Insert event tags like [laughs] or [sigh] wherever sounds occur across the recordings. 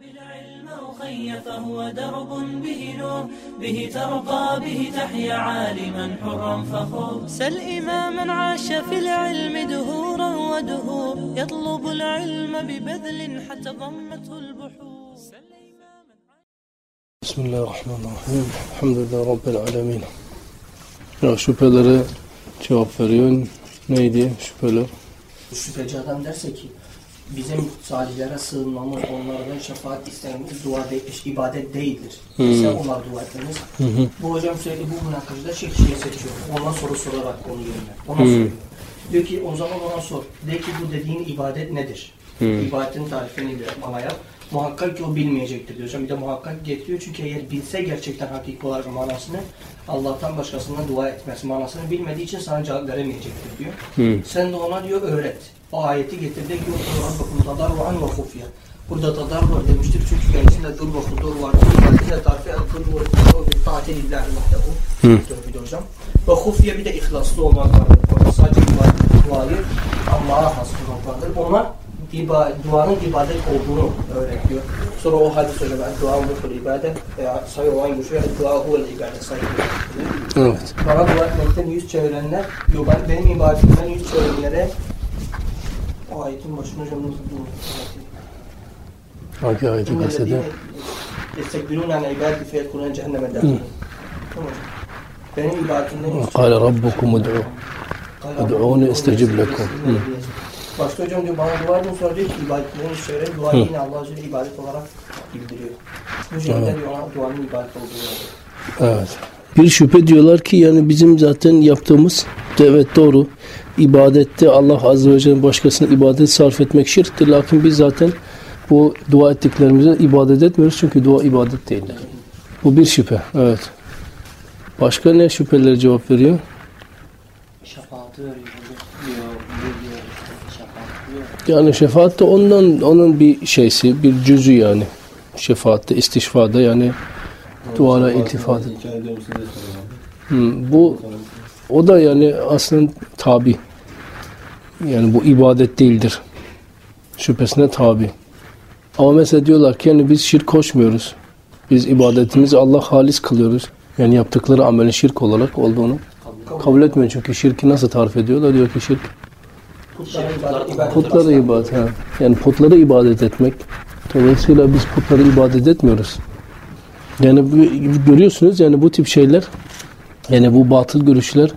بالعلم أخي فهو درب به نور به ترقى به تحيا عالما حرا فخور. سل إماما عاش في العلم دهورا ودهور يطلب العلم ببذل حتى ضمته البحور. بسم الله الرحمن الرحيم. الحمد لله رب العالمين. Ya şüphelere cevap veriyor. Neydi şüpheler? Şüpheci adam derse ki bizim salihlere sığınmamız, onlardan şefaat istememiz dua de, ibadet değildir. Ise onlar dua etmemiz. Bu hocam sürekli bu münakaşada şey kişiye seçiyor. Ondan soru sorarak onu yerine. Ona soruyor. Diyor ki o zaman ona sor. De ki bu dediğin ibadet nedir? İbadetin tarifini bana yap. Muhakkak ki o bilmeyecektir diyor. Hocam bir de muhakkak getiriyor çünkü eğer bilse gerçekten hakiki olarak manasını Allah'tan başkasından dua etmez. Manasını bilmediği için sana cevap veremeyecektir diyor. Sen de ona diyor öğret. O ayeti getirdi ki Rabbukum tadarruan ve hufya. Burada tadarru demiştir çünkü kendisinde dur ve hudur var. Kendisinde tarifi el dur ve hudur bir tatil illahi vahdehu. Diyor bir de hocam. Ve hufya bir de ihlaslı olmak vardır. Orada sadece duayı Allah'a has kılmak vardır. Ona iba, duanın ibadet olduğunu öğretiyor. Sonra o hadis hocam dua muhul ibadet veya sayı olan güçlü dua huvel ibadet sayı Evet. bana dua etmekten yüz çevirenler, ben benim ibadetimden yüz çevirenlere o ayetin başını hocam nasıl Hangi ayeti kastediyor? Yestekbirun an ibadeti feyekulun cehenneme dâhilin. Tamam. Benim ibadetimden yüz Kale Rabbukum ud'u. Ud'uni estecib lekum. Hı. Başta hocam diyor bana dua edin sonra diyor ki ibadetlerini çeviren duayı yine Allah Azze ibadet olarak bildiriyor. Bu şekilde diyor ona duanın ibadet olduğunu. Evet. Bir şüphe diyorlar ki yani bizim zaten yaptığımız evet doğru. İbadette Allah Azze ve Celle başkasına ibadet sarf etmek şirktir. Lakin biz zaten bu dua ettiklerimize ibadet etmiyoruz. Çünkü dua ibadet değildir. Bu bir şüphe. Evet. Başka ne şüpheleri cevap veriyor? Şefaatı veriyor. Yani şefaat de ondan onun bir şeysi, bir cüzü yani. Şefaatte, istişfada yani duara iltifat. Hmm, bu o da yani aslında tabi. Yani bu ibadet değildir. Şüphesine tabi. Ama mesela diyorlar ki yani biz şirk koşmuyoruz. Biz ibadetimizi Allah halis kılıyoruz. Yani yaptıkları amelin şirk olarak olduğunu kabul etmiyor. Çünkü şirki nasıl tarif ediyorlar? Diyor ki şirk Putlara ibadet. Ha. Yani putlara ibadet etmek. Dolayısıyla biz putlara ibadet etmiyoruz. Yani görüyorsunuz yani bu tip şeyler yani bu batıl görüşler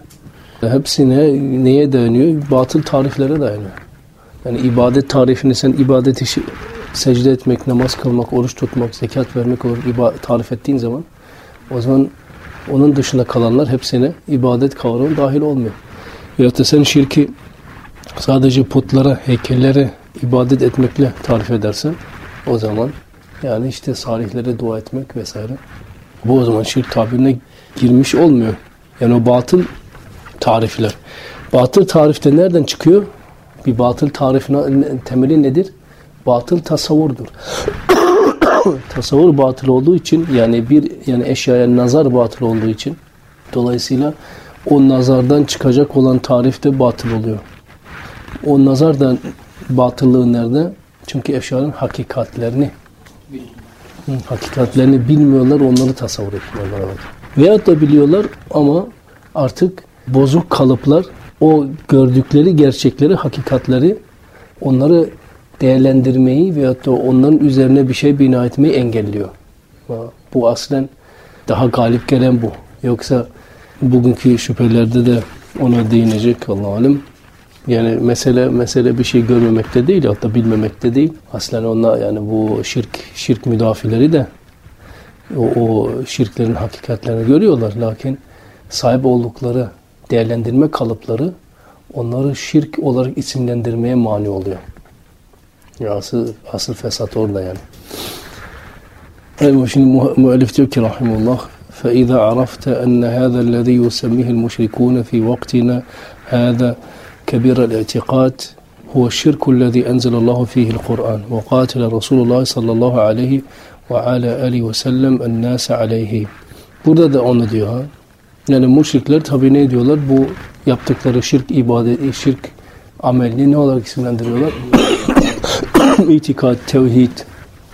hepsine neye dayanıyor? Batıl tariflere dayanıyor. Yani ibadet tarifini sen ibadet işi secde etmek, namaz kılmak, oruç tutmak, zekat vermek olarak tarif ettiğin zaman o zaman onun dışında kalanlar hepsine ibadet kavramı dahil olmuyor. Veyahut da sen şirki sadece putlara, heykellere ibadet etmekle tarif edersen o zaman yani işte salihlere dua etmek vesaire bu o zaman şirk tabirine girmiş olmuyor. Yani o batıl tarifler. Batıl tarifte nereden çıkıyor? Bir batıl tarifin temeli nedir? Batıl tasavvurdur. [coughs] Tasavvur batıl olduğu için yani bir yani eşyaya nazar batıl olduğu için dolayısıyla o nazardan çıkacak olan tarif de batıl oluyor. O nazar da batıllığı nerede? Çünkü eşyanın hakikatlerini hakikatlerini bilmiyorlar, onları tasavvur etmiyorlar. Veyahut da biliyorlar ama artık bozuk kalıplar o gördükleri gerçekleri, hakikatleri onları değerlendirmeyi veyahut da onların üzerine bir şey bina etmeyi engelliyor. Bu aslen daha galip gelen bu. Yoksa bugünkü şüphelerde de ona değinecek Allah alim. Yani mesele mesele bir şey görmemekte değil hatta bilmemekte değil. Aslen onlar yani bu şirk şirk müdafileri de o, o şirklerin hakikatlerini görüyorlar. Lakin sahip oldukları değerlendirme kalıpları onları şirk olarak isimlendirmeye mani oluyor. Ya asıl, asıl fesat orada yani. Evet, şimdi müellif diyor ki rahimullah فإذا عرفت أن هذا الذي يسميه المشركون في وقتنا هذا كبير الاعتقاد هو الشرك الذي أنزل الله فيه القرآن وقاتل رسول الله صلى الله عليه وعلى آله وسلم الناس عليه Burada da onu diyor. Yani müşrikler tabi ne diyorlar? Bu yaptıkları şirk ibadeti, şirk amelini ne olarak isimlendiriyorlar? [coughs] İtikad, tevhid,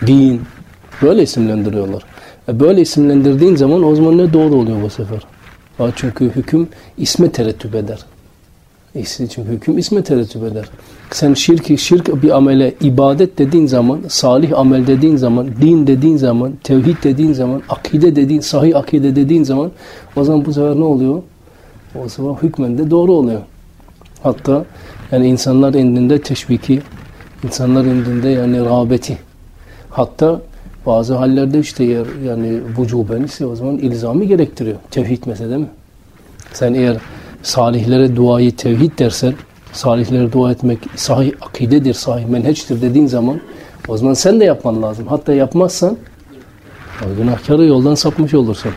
din Böyle isimlendiriyorlar. E böyle isimlendirdiğin zaman o zaman ne doğru oluyor bu sefer? Çünkü hüküm isme terettüp eder. Çünkü hüküm isme terettüp eder. Sen şirk, şirk bir amele, ibadet dediğin zaman, salih amel dediğin zaman, din dediğin zaman, tevhid dediğin zaman, akide dediğin, sahih akide dediğin zaman o zaman bu sefer ne oluyor? O zaman hükmen de doğru oluyor. Hatta yani insanlar indinde teşviki, insanlar indinde yani rağbeti. Hatta bazı hallerde işte eğer yani vücuben ise o zaman ilzami gerektiriyor. Tevhid mesela değil mi? Sen eğer salihlere duayı tevhid dersen, salihlere dua etmek sahih akidedir, sahih menheçtir dediğin zaman o zaman sen de yapman lazım. Hatta yapmazsan günahkarı yoldan sapmış olursun.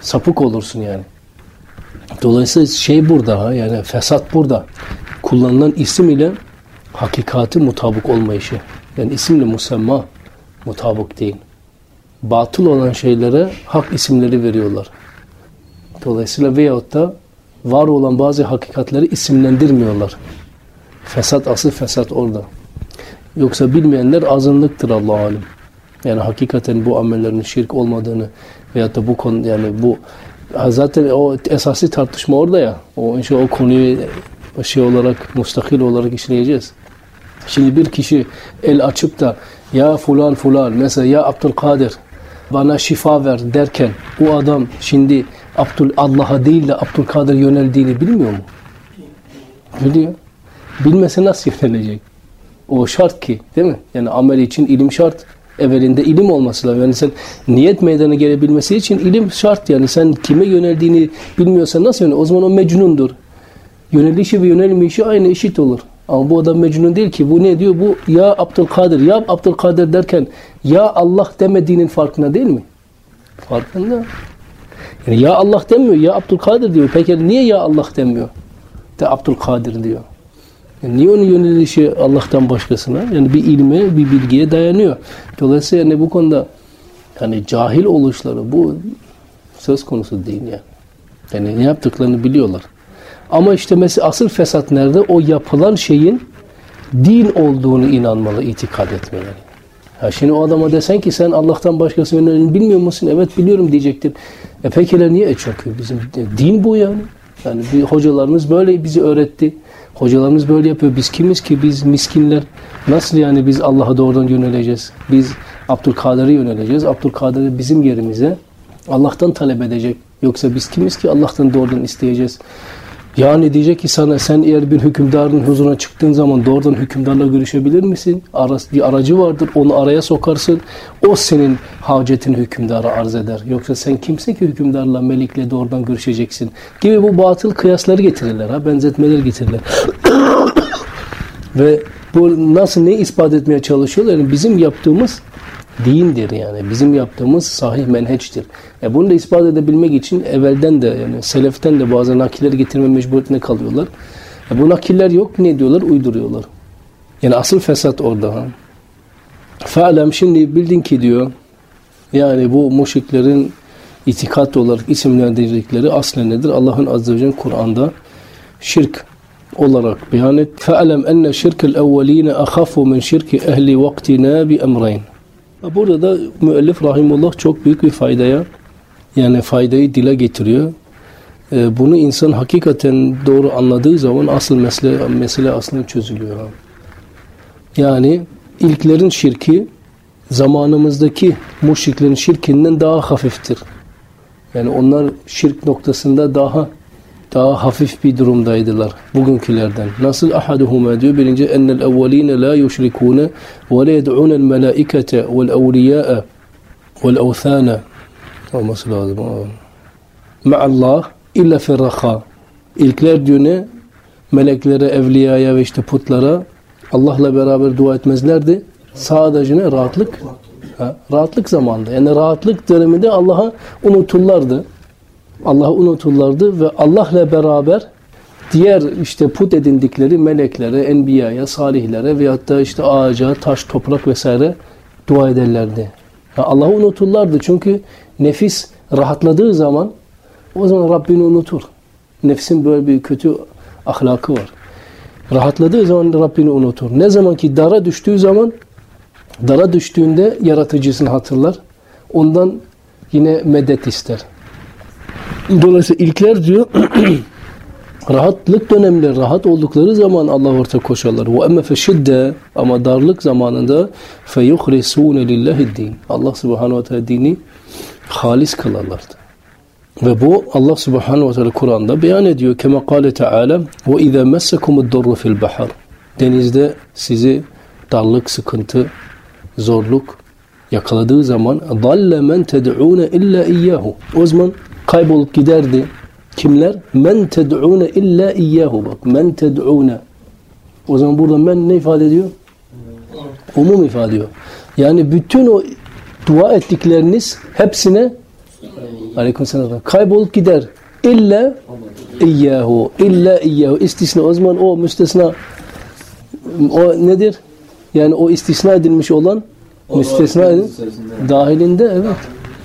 Sapık olursun yani. Dolayısıyla şey burada ha yani fesat burada. Kullanılan isim ile hakikati mutabık olmayışı. Yani isimle musemma mutabık değil. Batıl olan şeylere hak isimleri veriyorlar. Dolayısıyla veyahut da var olan bazı hakikatleri isimlendirmiyorlar. Fesat asıl fesat orada. Yoksa bilmeyenler azınlıktır Allah alim. Yani hakikaten bu amellerin şirk olmadığını veyahut da bu konu yani bu zaten o esaslı tartışma orada ya. O işte o konuyu şey olarak mustakil olarak işleyeceğiz. Şimdi bir kişi el açıp da ya fulan fulan mesela ya Abdülkadir bana şifa ver derken bu adam şimdi Abdül Allah'a değil de Abdülkadir yöneldiğini bilmiyor mu? Biliyor. Bilmese nasıl yönelecek? O şart ki değil mi? Yani amel için ilim şart. Evvelinde ilim olması lazım. Yani sen niyet meydana gelebilmesi için ilim şart. Yani sen kime yöneldiğini bilmiyorsan nasıl yönel? O zaman o mecnundur. Yönelişi ve yönelmeyişi aynı eşit olur. Ama bu adam mecnun değil ki. Bu ne diyor? Bu ya Abdülkadir, ya Abdülkadir derken ya Allah demediğinin farkında değil mi? Farkında. Yani ya Allah demiyor, ya Abdülkadir diyor. Peki niye ya Allah demiyor? De Abdülkadir diyor. Yani niye onun yönelişi Allah'tan başkasına? Yani bir ilme, bir bilgiye dayanıyor. Dolayısıyla yani bu konuda yani cahil oluşları bu söz konusu değil yani. Yani ne yaptıklarını biliyorlar. Ama işte mesela asıl fesat nerede? O yapılan şeyin din olduğunu inanmalı, itikad etmeli. Ha şimdi o adama desen ki sen Allah'tan başkası yönelini bilmiyor musun? Evet biliyorum diyecektir. E peki niye e çakıyor? Bizim din bu yani. Yani bir hocalarımız böyle bizi öğretti. Hocalarımız böyle yapıyor. Biz kimiz ki? Biz miskinler. Nasıl yani biz Allah'a doğrudan yöneleceğiz? Biz Abdülkadir'e yöneleceğiz. Abdülkadir'i bizim yerimize Allah'tan talep edecek. Yoksa biz kimiz ki Allah'tan doğrudan isteyeceğiz? Yani diyecek ki sana sen eğer bir hükümdarın huzuruna çıktığın zaman doğrudan hükümdarla görüşebilir misin? Bir aracı vardır onu araya sokarsın. O senin hacetini hükümdara arz eder. Yoksa sen kimse ki hükümdarla melikle doğrudan görüşeceksin. Gibi bu batıl kıyasları getirirler. Ha? Benzetmeler getirirler. [coughs] Ve bu nasıl ne ispat etmeye çalışıyorlar? Yani bizim yaptığımız değildir yani. Bizim yaptığımız sahih menheçtir. E bunu da ispat edebilmek için evvelden de yani seleften de bazı nakiller getirme mecburiyetine kalıyorlar. E bu nakiller yok ne diyorlar? Uyduruyorlar. Yani asıl fesat orada. Ha. Fe'lem şimdi bildin ki diyor yani bu muşriklerin itikat olarak isimlendirdikleri aslen nedir? Allah'ın azze ve celle Kur'an'da şirk olarak beyan et. Fe'lem enne şirkel evveline ahafu min şirki ehli vaktina bi emreyn. Burada da müellif rahimullah çok büyük bir faydaya yani faydayı dile getiriyor. Ee, bunu insan hakikaten doğru anladığı zaman asıl mesele, mesele aslında çözülüyor. Yani ilklerin şirki zamanımızdaki müşriklerin şirkinden daha hafiftir. Yani onlar şirk noktasında daha daha hafif bir durumdaydılar bugünkülerden. Nasıl ahaduhuma diyor birinci ennel evveline la yuşrikune ve la yed'unel melaikete vel evliya'a vel evthana olması lazım. Ma'allah illa firraha. İlkler diyor ne? Meleklere, evliyaya ve işte putlara Allah'la beraber dua etmezlerdi. Sadece ne? Rahatlık. Ha, rahatlık zamanında. Yani rahatlık döneminde Allah'a unuturlardı. Allah'ı unuturlardı ve Allah'la beraber diğer işte put edindikleri meleklere, enbiyaya, salihlere veyahut da işte ağaca, taş, toprak vesaire dua ederlerdi. Allah'ı unuturlardı çünkü nefis rahatladığı zaman o zaman Rabbini unutur. Nefsin böyle bir kötü ahlakı var. Rahatladığı zaman Rabbini unutur. Ne zaman ki dara düştüğü zaman Dara düştüğünde yaratıcısını hatırlar. Ondan yine medet ister. Dolayısıyla ilkler diyor [clears throat] rahatlık dönemleri rahat oldukları zaman Allah orta koşarlar. Ve emme feşidde ama darlık zamanında feyuhrisune lillahi din. Allah subhanahu ve teala dini halis kılarlardı. Ve bu Allah subhanahu ve teala Kur'an'da beyan ediyor. Kema kâle teâlâ ve izâ messekumud durru fil bahar. Denizde sizi darlık, sıkıntı, zorluk yakaladığı zaman dalle men ted'ûne illa iyyahu. O zaman kaybolup giderdi. Kimler? Men ted'ûne illa iyyahu. Bak men ted'ûne. O zaman burada men ne ifade ediyor? Umum ifade ediyor. Yani bütün o dua ettikleriniz hepsine aleykümselam kaybolup gider. İlla iyyahu. İlla iyyahu. İstisna. O zaman o müstesna o nedir? Yani o istisna edilmiş olan müstesna dahilinde evet.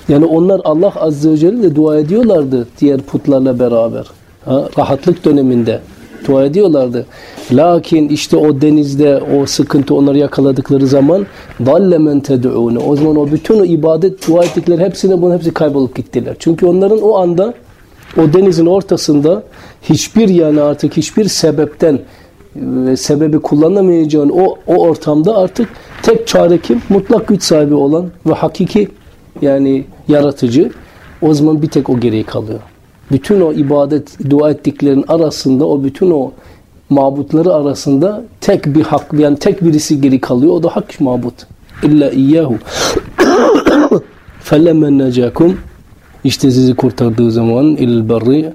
Yani onlar Allah Azze ve Celle dua ediyorlardı diğer putlarla beraber. Ha, rahatlık döneminde dua ediyorlardı. Lakin işte o denizde o sıkıntı onları yakaladıkları zaman dalle men ted'ûne. O zaman o bütün o ibadet dua ettikleri hepsine bunun hepsi kaybolup gittiler. Çünkü onların o anda o denizin ortasında hiçbir yani artık hiçbir sebepten ve sebebi kullanamayacağın o, o ortamda artık tek çare kim? Mutlak güç sahibi olan ve hakiki yani yaratıcı. O zaman bir tek o geriye kalıyor. Bütün o ibadet, dua ettiklerin arasında o bütün o mabutları arasında tek bir hak yani tek birisi geri kalıyor. O da hak mabut. İlla iyyahu. [coughs] Felemmen necakum işte sizi kurtardığı zaman il berri.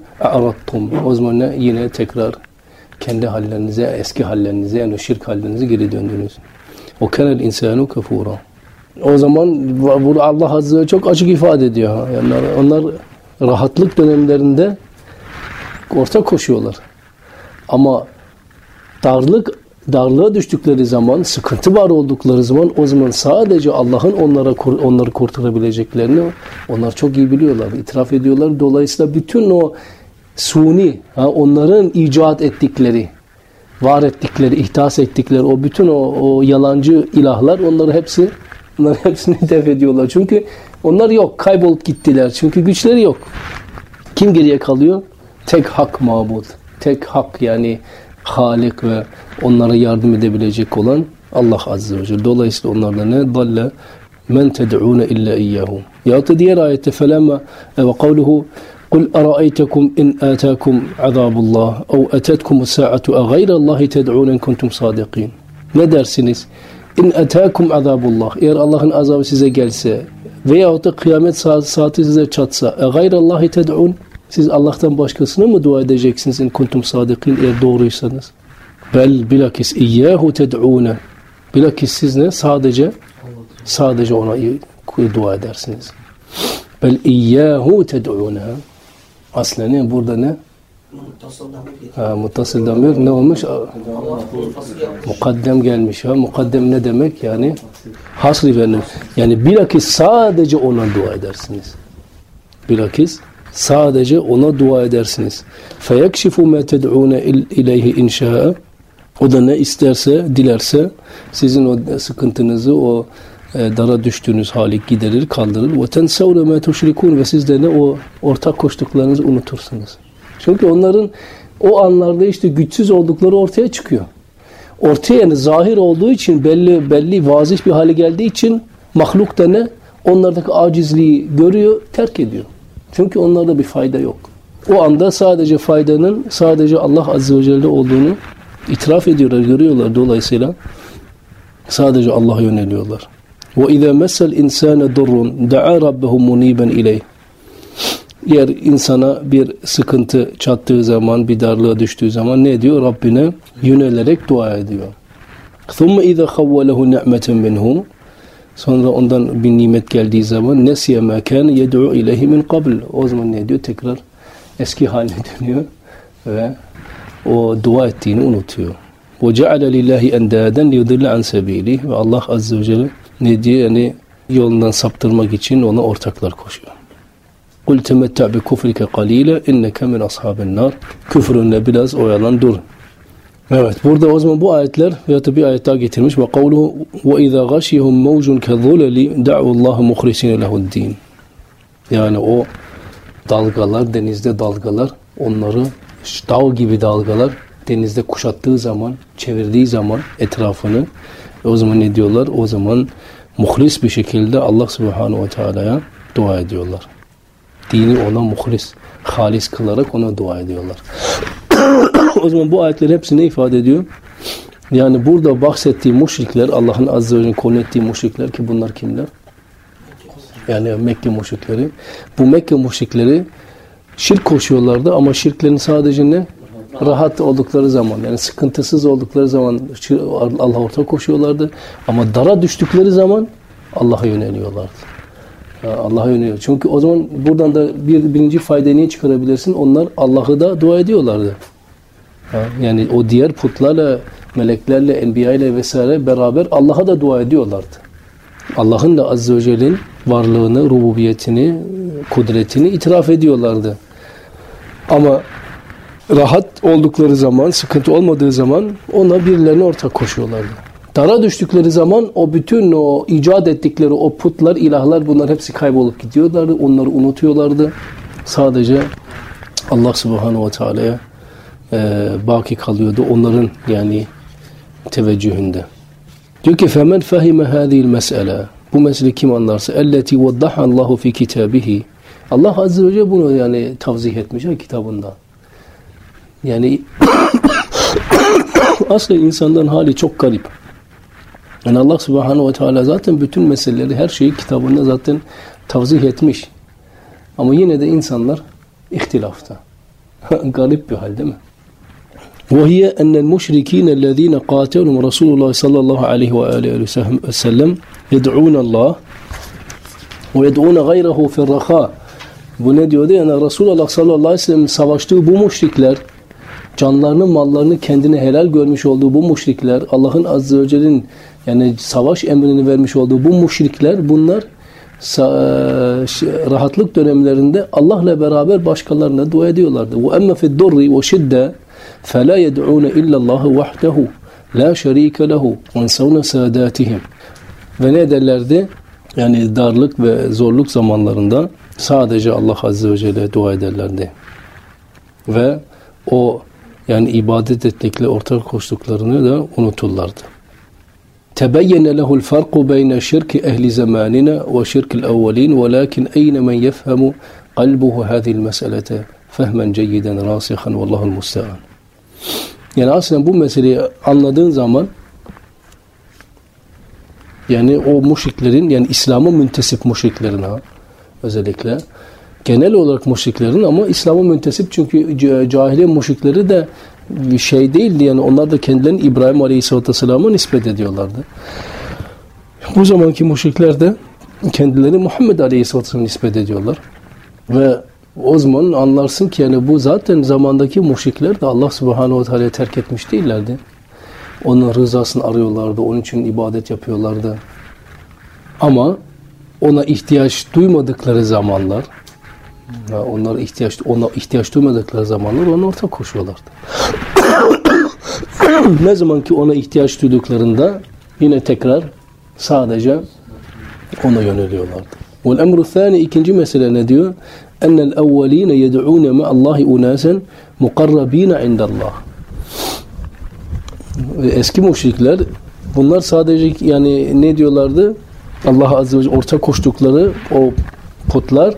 O zaman yine tekrar kendi hallerinize, eski hallerinize yani şirk hallerinize geri döndünüz. O kenel insanu kafura. O zaman burada Allah Azze ve çok açık ifade ediyor. Yani onlar rahatlık dönemlerinde orta koşuyorlar. Ama darlık darlığa düştükleri zaman, sıkıntı var oldukları zaman o zaman sadece Allah'ın onlara onları kurtarabileceklerini onlar çok iyi biliyorlar, itiraf ediyorlar. Dolayısıyla bütün o suni, onların icat ettikleri, var ettikleri, ihdas ettikleri o bütün o, o yalancı ilahlar onları hepsi onları hepsini def ediyorlar. Çünkü onlar yok, kaybolup gittiler. Çünkü güçleri yok. Kim geriye kalıyor? Tek hak mabud. Tek hak yani Halik ve onlara yardım edebilecek olan Allah Azze ve Celle. Dolayısıyla onlarla ne? Dalle men ted'ûne illa iyyahu. Ya da diğer ayette felemme ve kavluhu قل أرأيتكم إن آتاكم عذاب الله أو أتتكم الساعة أغير الله تدعون إن كنتم صادقين Ne dersiniz? İn etâkum azabullah. Eğer Allah'ın azabı size gelse veyahut da kıyamet saati size çatsa e gayrallahi ted'un siz Allah'tan başkasına mı dua edeceksiniz in kuntum sadikin eğer doğruysanız? Bel bilakis iyyahu ted'une. Bilakis siz ne? Sadece sadece ona dua edersiniz. Bel iyyahu ted'une. Aslen ne? Burada ne? Ha, muttasıl damir ne olmuş? Mukaddem gelmiş. Ha. Mukaddem ne demek? Yani hasri efendim. Yani bilakis sadece ona dua edersiniz. Bilakis sadece ona dua edersiniz. فَيَكْشِفُ مَا تَدْعُونَ اِلَيْهِ اِنْشَاءَ O da ne isterse, dilerse sizin o sıkıntınızı, o e, dara düştüğünüz hali giderir, kaldırır. وَتَنْسَوْنَ مَا تُشْرِكُونَ Ve siz de ne o ortak koştuklarınızı unutursunuz. Çünkü onların o anlarda işte güçsüz oldukları ortaya çıkıyor. Ortaya yani zahir olduğu için belli belli vazif bir hale geldiği için mahluk da ne? Onlardaki acizliği görüyor, terk ediyor. Çünkü onlarda bir fayda yok. O anda sadece faydanın sadece Allah Azze ve Celle olduğunu itiraf ediyorlar, görüyorlar dolayısıyla sadece Allah'a yöneliyorlar. وَاِذَا مَسَّ الْاِنْسَانَ دُرٌ دَعَى رَبَّهُ مُنِيبًا اِلَيْهِ Eğer insana bir sıkıntı çattığı zaman, bir darlığa düştüğü zaman ne diyor? Rabbine yönelerek dua ediyor. ثُمَّ اِذَا خَوَّلَهُ نِعْمَةً مِنْهُ Sonra ondan bir nimet geldiği zaman nesiye ma kan yed'u ileyhi min qabl. O zaman ne diyor? Tekrar eski haline [laughs] dönüyor ve o dua ettiğini unutuyor. Ve ceale lillahi endaden liyudille an sebilih ve Allah azze ve celle ne diyor? Yani yolundan saptırmak için ona ortaklar koşuyor. Kul temetta bi kufrike qalile inneke min ashabin nar. Küfrünle biraz oyalan dur. Evet burada o zaman bu ayetler veya da bir ayet daha getirmiş. Ve kavluhu ve izâ gâşiyehum mevcun kezzuleli da'ullâhu muhrisine lehuddin. Yani o dalgalar, denizde dalgalar onları dağ gibi dalgalar denizde kuşattığı zaman, çevirdiği zaman etrafını o zaman ne diyorlar? O zaman muhlis bir şekilde Allah subhanahu ve teala'ya dua ediyorlar. Dini ona muhlis, halis kılarak ona dua ediyorlar. [coughs] o zaman bu ayetler hepsi ne ifade ediyor? Yani burada bahsettiği müşrikler, Allah'ın azze ve celle konu ettiği müşrikler ki bunlar kimler? Yani Mekke müşrikleri. Bu Mekke müşrikleri şirk koşuyorlardı ama şirklerin sadece ne? Rahat oldukları zaman yani sıkıntısız oldukları zaman Allah'a ortak koşuyorlardı. Ama dara düştükleri zaman Allah'a yöneliyorlardı. Allah'a yöneliyor. Çünkü o zaman buradan da bir birinci faydayı niye çıkarabilirsin? Onlar Allah'ı da dua ediyorlardı. Yani o diğer putlarla, meleklerle, enbiya ile vesaire beraber Allah'a da dua ediyorlardı. Allah'ın da azze ve celle'nin varlığını, rububiyetini, kudretini itiraf ediyorlardı. Ama rahat oldukları zaman, sıkıntı olmadığı zaman ona birilerine ortak koşuyorlardı. Dara düştükleri zaman o bütün o icat ettikleri o putlar, ilahlar bunlar hepsi kaybolup gidiyorlardı. Onları unutuyorlardı. Sadece Allah subhanahu ve teala'ya e, baki kalıyordu. Onların yani teveccühünde. Diyor ki فَمَنْ فَهِمَ هَذِهِ الْمَسْأَلَةِ Bu mesele kim anlarsa اَلَّتِي وَضَّحَ اللّٰهُ فِي كِتَابِهِ Allah Azze ve Celle bunu yani tavzih etmiş ha kitabında. Yani [coughs] aslında insanların hali çok garip. Yani Allah Subhanahu ve Teala zaten bütün meseleleri, her şeyi kitabında zaten tavzih etmiş. Ama yine de insanlar ihtilafta. [laughs] garip bir hal değil mi? وهي أن المشركين الذين قاتلهم رسول الله صلى الله عليه وآله وسلم يدعون الله ويدعون غيره في الرخاء bu ne diyordu? Yani Resulullah sallallahu aleyhi ve sellem savaştığı bu müşrikler canlarını mallarını kendine helal görmüş olduğu bu müşrikler Allah'ın azze ve celle'nin yani savaş emrini vermiş olduğu bu müşrikler bunlar rahatlık dönemlerinde Allah'la beraber başkalarına dua ediyorlardı. Ve emme fi durri ve şidde فَلَا يَدْعُونَ اِلَّا اللّٰهِ وَحْدَهُ لَا شَر۪يكَ لَهُ وَاَنْسَوْنَ سَادَاتِهِمْ Ve ne derlerdi? Yani darlık ve zorluk zamanlarında sadece Allah Azze ve Celle dua ederlerdi. Ve o yani ibadet ettikleri ortak koştuklarını da unuturlardı. تبين له الفرق بين شرك أهل زماننا وشرك الأولين ولكن أين من يفهم قلبه هذه المسألة فهما جيدا راسخا والله المستعان Yani aslında bu meseleyi anladığın zaman yani o müşriklerin yani İslam'a müntesip müşriklerin ha özellikle genel olarak müşriklerin ama İslam'a müntesip çünkü cahiliye müşrikleri de bir şey değildi yani onlar da kendilerini İbrahim Aleyhisselatü Vesselam'a nispet ediyorlardı. Bu zamanki müşrikler de kendilerini Muhammed Aleyhisselatü Vesselam'a nispet ediyorlar. Ve o zaman anlarsın ki yani bu zaten zamandaki müşrikler de Allah Subhanahu ve Teala'yı terk etmiş değillerdi. Onun rızasını arıyorlardı. Onun için ibadet yapıyorlardı. Ama ona ihtiyaç duymadıkları zamanlar onlar ihtiyaç ona ihtiyaç duymadıkları zamanlar ona ortak koşuyorlardı. Ne zaman ki ona ihtiyaç duyduklarında yine tekrar sadece ona yöneliyorlardı. Vel emru thani ikinci mesele ne diyor? Ennel evveline yed'ûne me'allahi unasen mukarrabîne indallah. Eski müşrikler bunlar sadece yani ne diyorlardı? Allah Azze ve ortak koştukları o putlar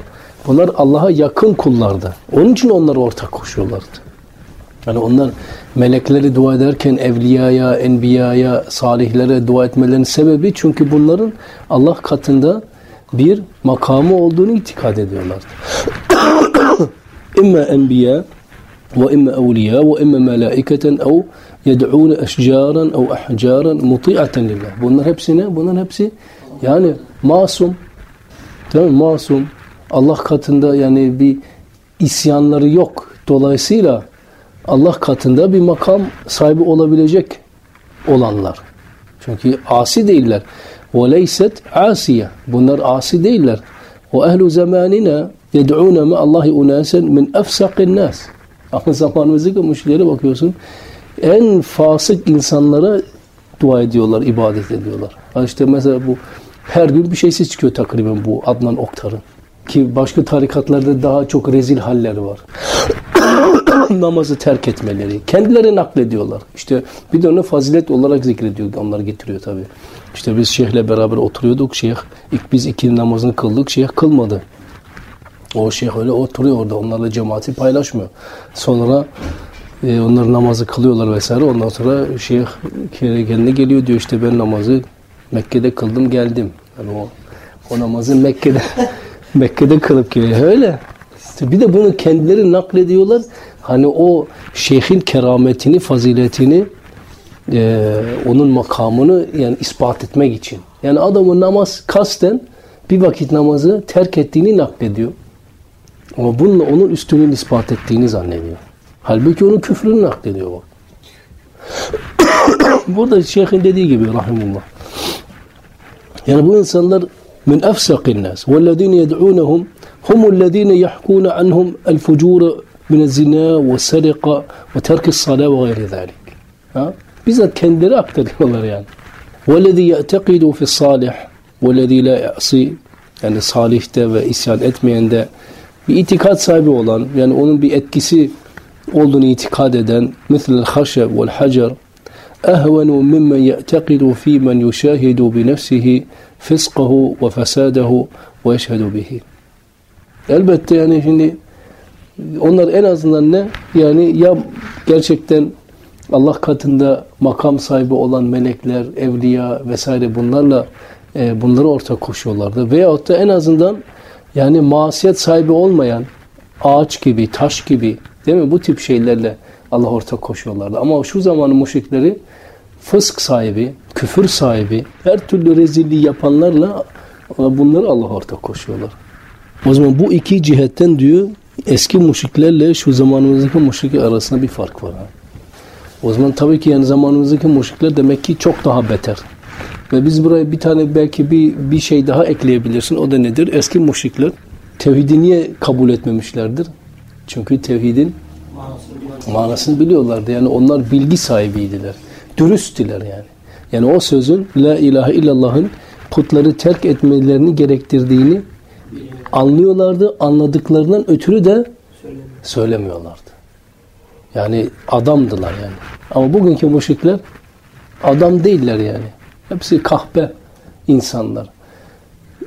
bunlar Allah'a yakın kullardı. Onun için onları ortak koşuyorlardı. Yani onlar melekleri dua ederken evliyaya, enbiyaya, salihlere dua etmelerinin sebebi çünkü bunların Allah katında bir makamı olduğunu itikad ediyorlardı. [coughs] İmme enbiya ve imme evliya ve imme melaiketen ev yed'ûne eşcâran ev ahcâran muti'aten lillah. Bunlar hepsi ne? Bunlar hepsi yani masum. Tamam Masum. Allah katında yani bir isyanları yok. Dolayısıyla Allah katında bir makam sahibi olabilecek olanlar. Çünkü asi değiller. وَلَيْسَتْ عَاسِيَ Bunlar asi değiller. وَاَهْلُ زَمَانِنَا يَدْعُونَ مَا اللّٰهِ اُنَاسًا مِنْ اَفْسَقِ النَّاسِ Ama zamanımızdaki müşriklere bakıyorsun. en fasık insanlara dua ediyorlar, ibadet ediyorlar. Ha işte mesela bu her gün bir şeysiz çıkıyor takriben bu Adnan Oktar'ın. Ki başka tarikatlarda daha çok rezil halleri var. [coughs] Namazı terk etmeleri. Kendileri naklediyorlar. İşte bir de onu fazilet olarak zikrediyor. Onlar getiriyor tabi. İşte biz şeyhle beraber oturuyorduk. Şeyh ilk biz iki namazını kıldık. Şeyh kılmadı. O şeyh öyle oturuyor orada. Onlarla cemaati paylaşmıyor. Sonra e, onlar namazı kılıyorlar vesaire. Ondan sonra şeyh kendine geliyor diyor işte ben namazı Mekke'de kıldım geldim. Yani o, o namazı Mekke'de [laughs] Mekke'de kılıp geliyor. Öyle. Bir de bunu kendileri naklediyorlar. Hani o şeyhin kerametini, faziletini e, onun makamını yani ispat etmek için. Yani adamın namaz kasten bir vakit namazı terk ettiğini naklediyor. Ama bununla onun üstünün ispat ettiğini zannediyor. Halbuki onun küfrünü naklediyor bak. [coughs] Burada şeyhin dediği gibi rahimullah. Yani bu insanlar min efsakin nas. Vellezine yed'unehum هم الذين يحكون عنهم الفجور من الزنا والسرقة وترك الصلاة وغير ذلك. ها؟ بزاد كان أكثر يعني والذي يعتقد في الصالح والذي لا يعصي يعني صالح تابع إسان أتمي عند بإتقاد صاحبه olan yani onun bir etkisi olduğunu itikad مثل الخشب والحجر. أهون ممن يعتقد في من يشاهد بنفسه فسقه وفساده ويشهد به. Elbette yani şimdi onlar en azından ne? Yani ya gerçekten Allah katında makam sahibi olan melekler, evliya vesaire bunlarla e, bunları ortak koşuyorlardı. Veyahut da en azından yani masiyet sahibi olmayan ağaç gibi, taş gibi değil mi? Bu tip şeylerle Allah ortak koşuyorlardı. Ama şu zamanın müşrikleri fısk sahibi, küfür sahibi, her türlü rezilliği yapanlarla bunları Allah ortak koşuyorlar. O zaman bu iki cihetten diyor eski müşriklerle şu zamanımızdaki müşrik arasında bir fark var. O zaman tabii ki yani zamanımızdaki müşrikler demek ki çok daha beter. Ve biz buraya bir tane belki bir, bir şey daha ekleyebilirsin. O da nedir? Eski müşrikler tevhidi niye kabul etmemişlerdir? Çünkü tevhidin manasını biliyorlardı. Yani onlar bilgi sahibiydiler. Dürüsttiler yani. Yani o sözün La ilahe illallah'ın putları terk etmelerini gerektirdiğini anlıyorlardı. Anladıklarından ötürü de söylemiyorlardı. Yani adamdılar yani. Ama bugünkü müşrikler adam değiller yani. Hepsi kahpe insanlar.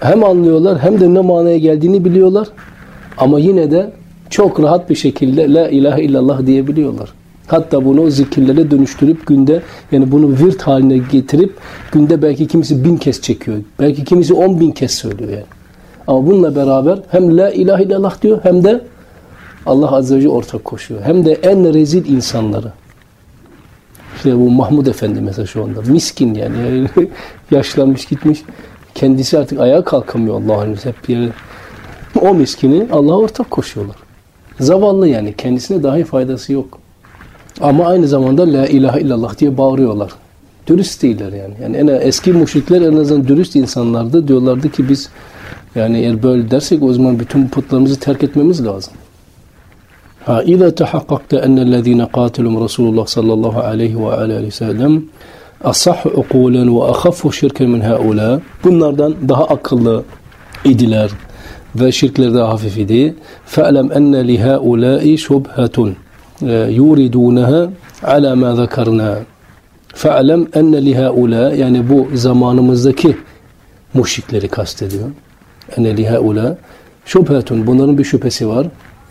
Hem anlıyorlar hem de ne manaya geldiğini biliyorlar. Ama yine de çok rahat bir şekilde La ilahe illallah diyebiliyorlar. Hatta bunu zikirlere dönüştürüp günde yani bunu virt haline getirip günde belki kimisi bin kez çekiyor. Belki kimisi on bin kez söylüyor yani. Ama bununla beraber hem La ilahe illallah diyor hem de Allah Azze ve Celle ortak koşuyor. Hem de en rezil insanları. İşte bu Mahmud Efendi mesela şu anda. Miskin yani. [laughs] Yaşlanmış gitmiş. Kendisi artık ayağa kalkamıyor Allah'ın hep yere. O miskini Allah'a ortak koşuyorlar. Zavallı yani. Kendisine dahi faydası yok. Ama aynı zamanda La ilahe illallah diye bağırıyorlar. Dürüst değiller yani. Yani en eski müşrikler en azından dürüst insanlardı. Diyorlardı ki biz yani eğer böyle dersek o zaman bütün putlarımızı terk etmemiz lazım. Ha, İza tahakkakte ennellezine qatilum Resulullah sallallahu aleyhi ve aleyhi sellem asah ukulen ve ahaffu şirken min haula bunlardan daha akıllı idiler ve şirkler daha hafif idi. Fe'lem enne li haulâi şubhetun yuridûneha ala ma zekarna. Fe'lem enne li haulâ yani bu zamanımızdaki müşrikleri kastediyor. Enne li haulâ şubhetun bunların bir şüphesi var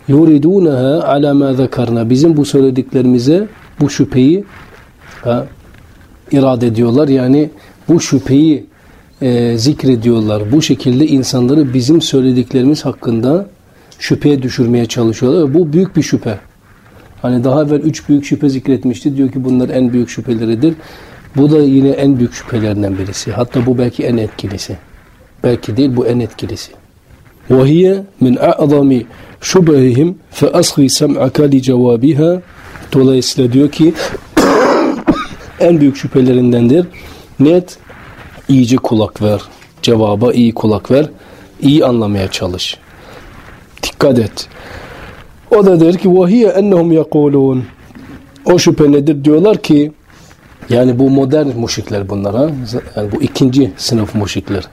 yuridunaha ala ma zekarna. Bizim bu söylediklerimize bu şüpheyi ha, irade ediyorlar. Yani bu şüpheyi e, zikrediyorlar. Bu şekilde insanları bizim söylediklerimiz hakkında şüpheye düşürmeye çalışıyorlar. Ve bu büyük bir şüphe. Hani daha evvel üç büyük şüphe zikretmişti. Diyor ki bunlar en büyük şüpheleridir. Bu da yine en büyük şüphelerinden birisi. Hatta bu belki en etkilisi Belki değil bu en etkilisi. وهي من أعظم şubehihim fe asghi sem'aka li cevabiha dolayısıyla diyor ki [coughs] en büyük şüphelerindendir net iyice kulak ver cevaba iyi kulak ver iyi anlamaya çalış dikkat et o da der ki وَهِيَ اَنَّهُمْ يَقُولُونَ O şüphe nedir? Diyorlar ki yani bu modern müşrikler bunlar ha. Yani bu ikinci sınıf müşrikler.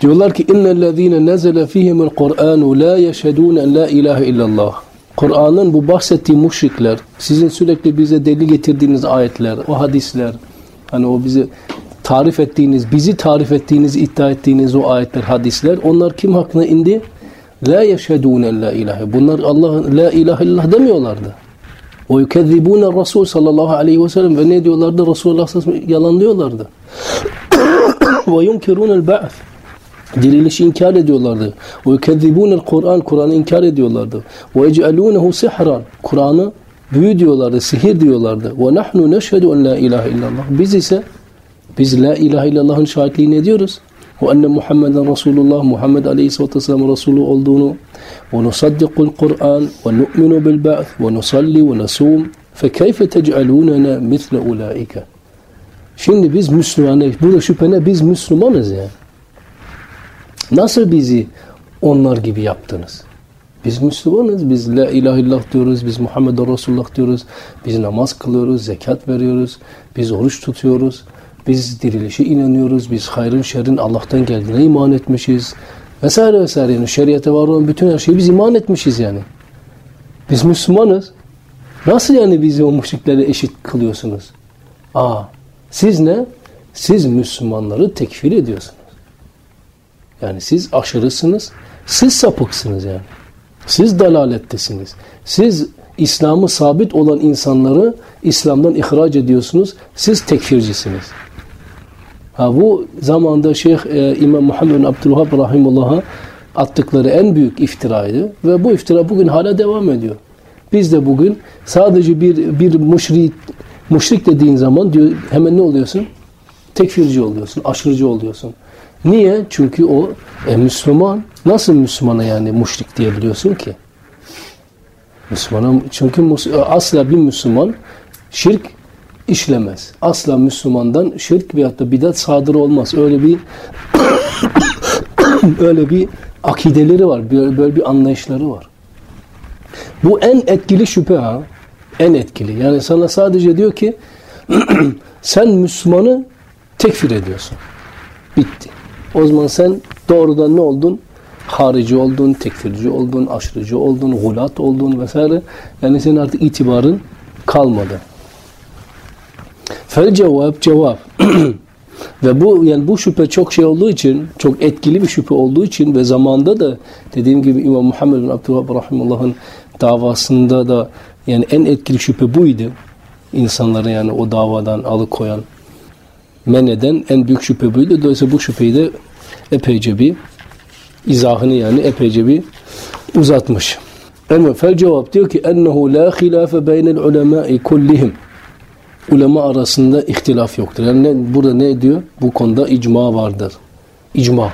Diyorlar ki innellezine nezele fihimul Kur'anu la yeşhedun la ilahe illallah. Kur'an'ın bu bahsettiği müşrikler, sizin sürekli bize deli getirdiğiniz ayetler, o hadisler, hani o bizi tarif ettiğiniz, bizi tarif ettiğiniz, iddia ettiğiniz o ayetler, hadisler, onlar kim hakkında indi? La yeşhedun en la ilahe. Bunlar Allah la ilahe illallah demiyorlardı. Ve yukezzibune Resul sallallahu aleyhi ve sellem ve ne diyorlardı? Resulullah sallallahu aleyhi ve sellem yalanlıyorlardı. [coughs] Ve yunkirunel ba'th dirilişi inkar ediyorlardı. Ve kezzibunel Kur'an, Kur'an'ı inkar ediyorlardı. Ve ec'alunehu sihran, Kur'an'ı büyü diyorlardı, sihir diyorlardı. Ve nahnu neşhedü en la ilahe illallah. Biz ise biz la ilahe illallah'ın şahitliğini ediyoruz. Ve enne Muhammeden Resulullah, Muhammed Aleyhisselatü Vesselam Resulü olduğunu. Ve nusaddikul Kur'an, ve nu'minu bil ba'th, ve nusalli ve nasum. Fekeyfe tec'alunena misle ulaike. Şimdi biz Müslümanız. Burada şüphene biz Müslümanız yani. Nasıl bizi onlar gibi yaptınız? Biz Müslümanız. Biz La ilahe illallah diyoruz. Biz Muhammed Resulullah diyoruz. Biz namaz kılıyoruz. Zekat veriyoruz. Biz oruç tutuyoruz. Biz dirilişe inanıyoruz. Biz hayrın şerrin Allah'tan geldiğine iman etmişiz. Vesaire vesaire. Yani şeriate var olan bütün her şeyi biz iman etmişiz yani. Biz Müslümanız. Nasıl yani bizi o müşriklere eşit kılıyorsunuz? Aa, siz ne? Siz Müslümanları tekfir ediyorsunuz. Yani siz aşırısınız. Siz sapıksınız yani. Siz dalalettesiniz. Siz İslam'ı sabit olan insanları İslam'dan ihraç ediyorsunuz. Siz tekfircisiniz. Ha, bu zamanda Şeyh e, İmam Muhammed bin Abdülvahab Rahimullah'a attıkları en büyük iftiraydı. Ve bu iftira bugün hala devam ediyor. Biz de bugün sadece bir bir müşrik, müşrik dediğin zaman diyor, hemen ne oluyorsun? Tekfirci oluyorsun, aşırıcı oluyorsun. Niye? Çünkü o e, Müslüman. Nasıl Müslümana yani müşrik diyebiliyorsun ki? Müslümana, çünkü asla bir Müslüman şirk işlemez. Asla Müslümandan şirk veyahut da bidat sadır olmaz. Öyle bir [coughs] öyle bir akideleri var. Böyle, böyle bir anlayışları var. Bu en etkili şüphe ha. En etkili. Yani sana sadece diyor ki [coughs] sen Müslümanı tekfir ediyorsun. Bitti. O zaman sen doğrudan ne oldun? Harici oldun, tekfirci oldun, aşırıcı oldun, gulat oldun vesaire. Yani senin artık itibarın kalmadı. Fel cevap cevap. [clears throat] ve bu yani bu şüphe çok şey olduğu için, çok etkili bir şüphe olduğu için ve zamanda da dediğim gibi İmam Muhammed bin Abdülvahab rahimullah'ın davasında da yani en etkili şüphe buydu. İnsanları yani o davadan alıkoyan, men eden en büyük şüphe buydu. Dolayısıyla bu şüpheyi de epeyce bir izahını yani epeyce bir uzatmış. Ama fel cevap diyor ki ennehu la hilafe beynel ulemai kullihim ulema arasında ihtilaf yoktur. Yani ne, burada ne diyor? Bu konuda icma vardır. İcma.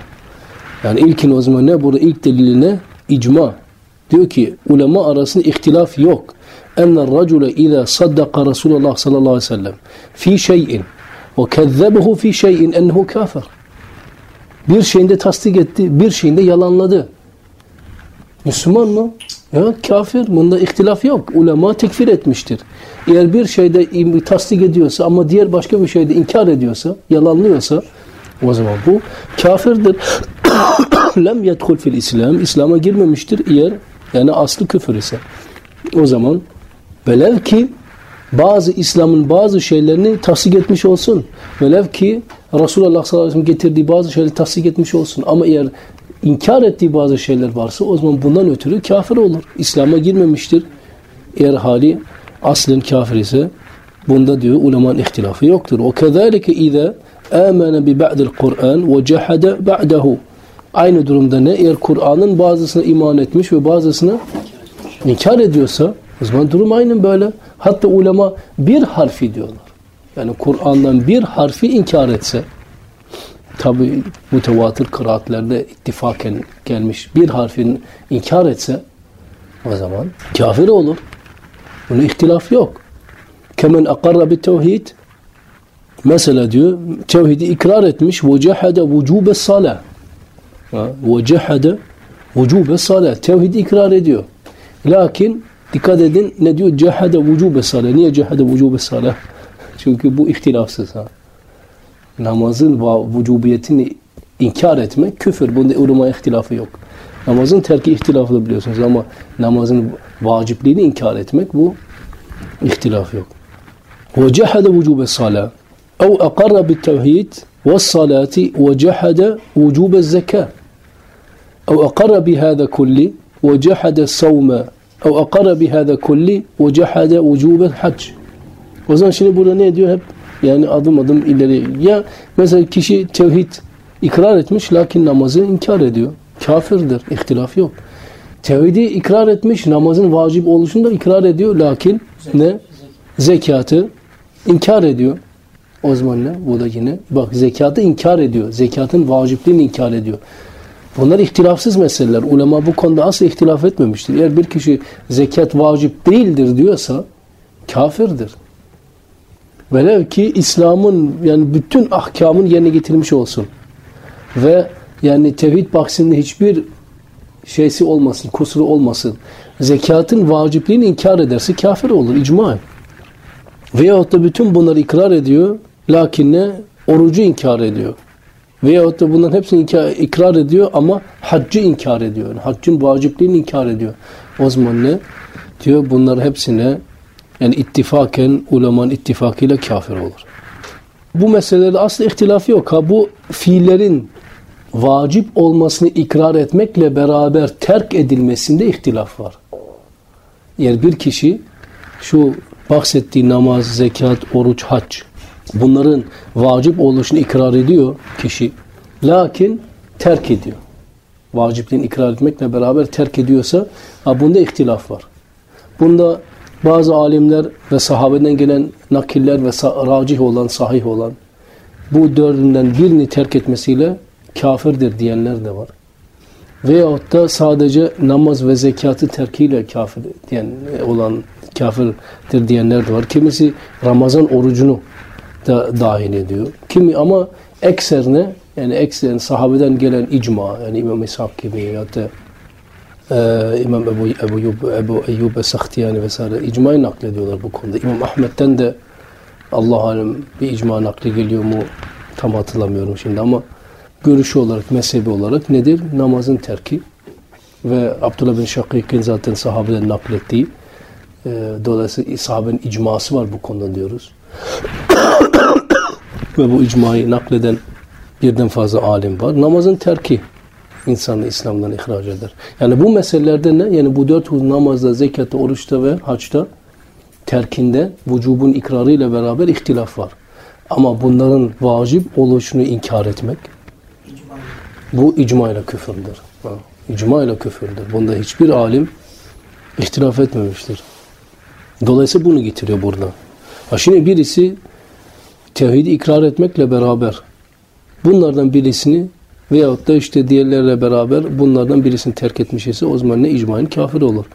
Yani ilkin o zaman ne? Burada ilk delili ne? İcma. Diyor ki ulema arasında ihtilaf yok. Enne racule izâ saddaka Resulullah sallallahu aleyhi ve sellem fi şeyin ve kezzebehu fi şeyin ennehu kafir. Bir şeyinde tasdik etti, bir şeyinde yalanladı. Müslüman mı? Ya kafir. Bunda ihtilaf yok. Ulema tekfir etmiştir. Eğer bir şeyde tasdik ediyorsa ama diğer başka bir şeyde inkar ediyorsa, yalanlıyorsa o zaman bu kafirdir. [coughs] Lem yedhul fil İslam. İslam'a girmemiştir eğer yani aslı küfür ise. O zaman velev ki bazı İslam'ın bazı şeylerini tasdik etmiş olsun. Velev ki Resulullah sallallahu aleyhi ve sellem getirdiği bazı şeyleri tasdik etmiş olsun. Ama eğer inkar ettiği bazı şeyler varsa o zaman bundan ötürü kafir olur. İslam'a girmemiştir. Eğer hali aslen kafir ise bunda diyor ulemanın ihtilafı yoktur. O kezalike iza amene bi ba'dil Kur'an ve cehade ba'dahu. Aynı durumda ne? Eğer Kur'an'ın bazısına iman etmiş ve bazısına inkar ediyorsa o zaman durum aynen böyle. Hatta ulema bir harfi diyorlar. Yani Kur'an'dan bir harfi inkar etse tabi mütevatir kıraatlerde ittifaken gelmiş bir harfin inkar etse o zaman kafir olur. Buna ihtilaf yok. Kemen akarra bir tevhid mesela diyor tevhidi ikrar etmiş ve cehade vücube salah ve cehade vücube salah tevhidi ikrar ediyor. Lakin Dikkat edin ne diyor? Cehade vücube salah. Niye cehade vücube salah? Çünkü bu ihtilafsız. Ha. Namazın vücubiyetini inkar etmek küfür. Bunda ulema ihtilafı yok. Namazın terki ihtilaflı biliyorsunuz ama namazın vacipliğini inkar etmek bu ihtilaf yok. وجحد وجوب الصلاة أو أقر بالتوحيد والصلاة وجحد وجوب الزكاة أو أقر بهذا كله وجحد الصوم أو أقر بهذا كله وجحد وجوب الحج O zaman şimdi burada ne diyor hep? Yani adım adım ileri. Ya mesela kişi tevhid ikrar etmiş lakin namazı inkar ediyor. Kafirdir. İhtilaf yok. Tevhidi ikrar etmiş namazın vacip oluşunu da ikrar ediyor lakin ne? Zekatı inkar ediyor. O zaman ne? Bu da yine bak zekatı inkar ediyor. Zekatın vacipliğini inkar ediyor. Bunlar ihtilafsız meseleler. Ulema bu konuda asla ihtilaf etmemiştir. Eğer bir kişi zekat vacip değildir diyorsa kafirdir. Velev ki İslam'ın yani bütün ahkamın yerine getirmiş olsun. Ve yani tevhid baksında hiçbir şeysi olmasın, kusuru olmasın. Zekatın vacipliğini inkar ederse kafir olur, icma. Veyahut da bütün bunları ikrar ediyor, lakin ne? Orucu inkar ediyor. Veyahut da bunların hepsini ikrar ediyor ama haccı inkar ediyor. Yani haccın vacipliğini inkar ediyor. O zaman ne? Diyor bunlar hepsine yani ittifaken ulemanın ittifakıyla kafir olur. Bu meselede asla ihtilaf yok. Ha bu fiillerin vacip olmasını ikrar etmekle beraber terk edilmesinde ihtilaf var. Yani bir kişi şu bahsettiği namaz, zekat, oruç, hac bunların vacip oluşunu ikrar ediyor kişi. Lakin terk ediyor. Vacipliğini ikrar etmekle beraber terk ediyorsa bunda ihtilaf var. Bunda bazı alimler ve sahabeden gelen nakiller ve racih olan, sahih olan bu dördünden birini terk etmesiyle kafirdir diyenler de var. Veyahut da sadece namaz ve zekatı terkiyle kafir diyen olan kafirdir diyenler de var. Kimisi Ramazan orucunu da dahil ediyor. Kimi ama ekserine yani ekserin sahabeden gelen icma yani İmam İshak gibi ya da e, İmam Ebu, Ebu, Ebu, Ebu Eyyub Esahtiyani vesaire icmayı naklediyorlar bu konuda. İmam Ahmet'ten de Allah alem bir icma nakli geliyor mu tam hatırlamıyorum şimdi ama görüşü olarak, mezhebi olarak nedir? Namazın terki ve Abdullah bin Şakik'in zaten sahabeden naklettiği e, dolayısıyla sahabenin icması var bu konuda diyoruz. [coughs] ve bu icmayı nakleden birden fazla alim var. Namazın terki insanı İslam'dan ihraç eder. Yani bu meselelerde ne? Yani bu dört namazda, zekatta, oruçta ve haçta terkinde vücubun ikrarıyla beraber ihtilaf var. Ama bunların vacip oluşunu inkar etmek bu icma ile küfürdür. İcma ile küfürdür. Bunda hiçbir alim ihtilaf etmemiştir. Dolayısıyla bunu getiriyor burada. Ha şimdi birisi tevhidi ikrar etmekle beraber bunlardan birisini veyahut da işte diğerlerle beraber bunlardan birisini terk etmiş ise o zaman ne icmain kafir olur.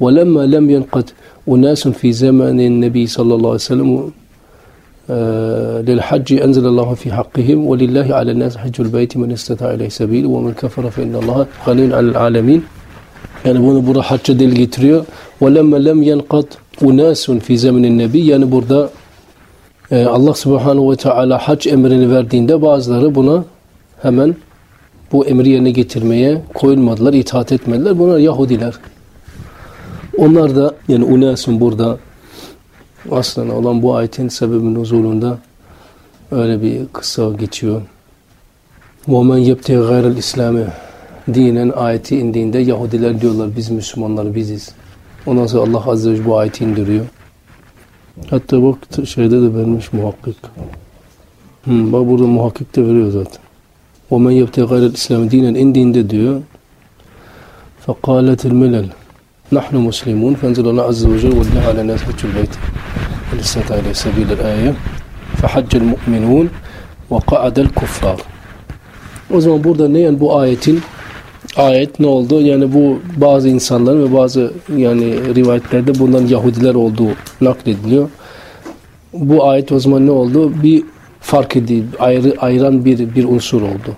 وَلَمَّا لَمْ يَنْقَدْ اُنَاسٌ فِي زَمَانِ النَّبِي sallallahu aleyhi ve sellem للحج أنزل الله في حقهم ولله على الناس حج البيت من استطاع إليه سبيل ومن كفر فإن الله غني عن العالمين yani bunu burada hacca dil getiriyor. وَلَمَّا لَمْ يَنْقَدْ اُنَاسٌ فِي زَمْنِ النَّبِي Yani burada e, Allah subhanahu ve teala hac emrini verdiğinde bazıları buna hemen bu emri yerine getirmeye koyulmadılar, itaat etmediler. Bunlar Yahudiler. Onlar da yani unasun burada aslında olan bu ayetin sebebi nuzulunda öyle bir kısa geçiyor. وَمَنْ يَبْتَغَ غَيْرَ الْاِسْلَامِ dinen ayeti indiğinde Yahudiler diyorlar biz Müslümanlar biziz. Ondan sonra Allah Azze ve Celle bu ayeti indiriyor. Hatta bak şeyde de vermiş muhakkik. Hmm, bak burada muhakkik de veriyor zaten. وَمَنْ يَبْتَغَ غَيْرَ الْاِسْلَامِ dinen indiğinde diyor فَقَالَتِ الْمِلَلِ نحن مسلمون فانزل الله عز وجل ولله على الناس حج البيت من استطاع الى سبيل الايه فحج المؤمنون وقعد الكفار o zaman burada ne yani bu ayetin ayet ne oldu? Yani bu bazı insanlar ve bazı yani rivayetlerde bundan Yahudiler olduğu naklediliyor. Bu ayet o zaman ne oldu? Bir fark edildi, ayrı, ayıran bir, bir unsur oldu.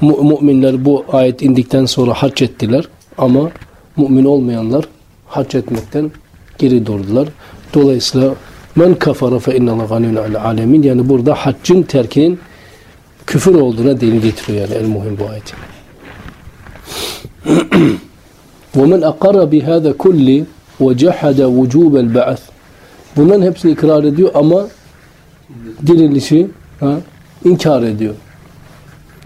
Mu müminler bu ayet indikten sonra hac ettiler ama mümin olmayanlar hac etmekten geri durdular. Dolayısıyla men kafara fe innallah ganiyun alemin yani burada haccın terkinin küfür olduğuna delil getiriyor yani el muhim bu ayet. وَمَنْ أَقَرَّ بِهَذَا كُلِّ وَجَحَدَ وُجُوبَ الْبَعَثِ Bunların hepsini ikrar ediyor ama dirilişi ha, inkar ediyor.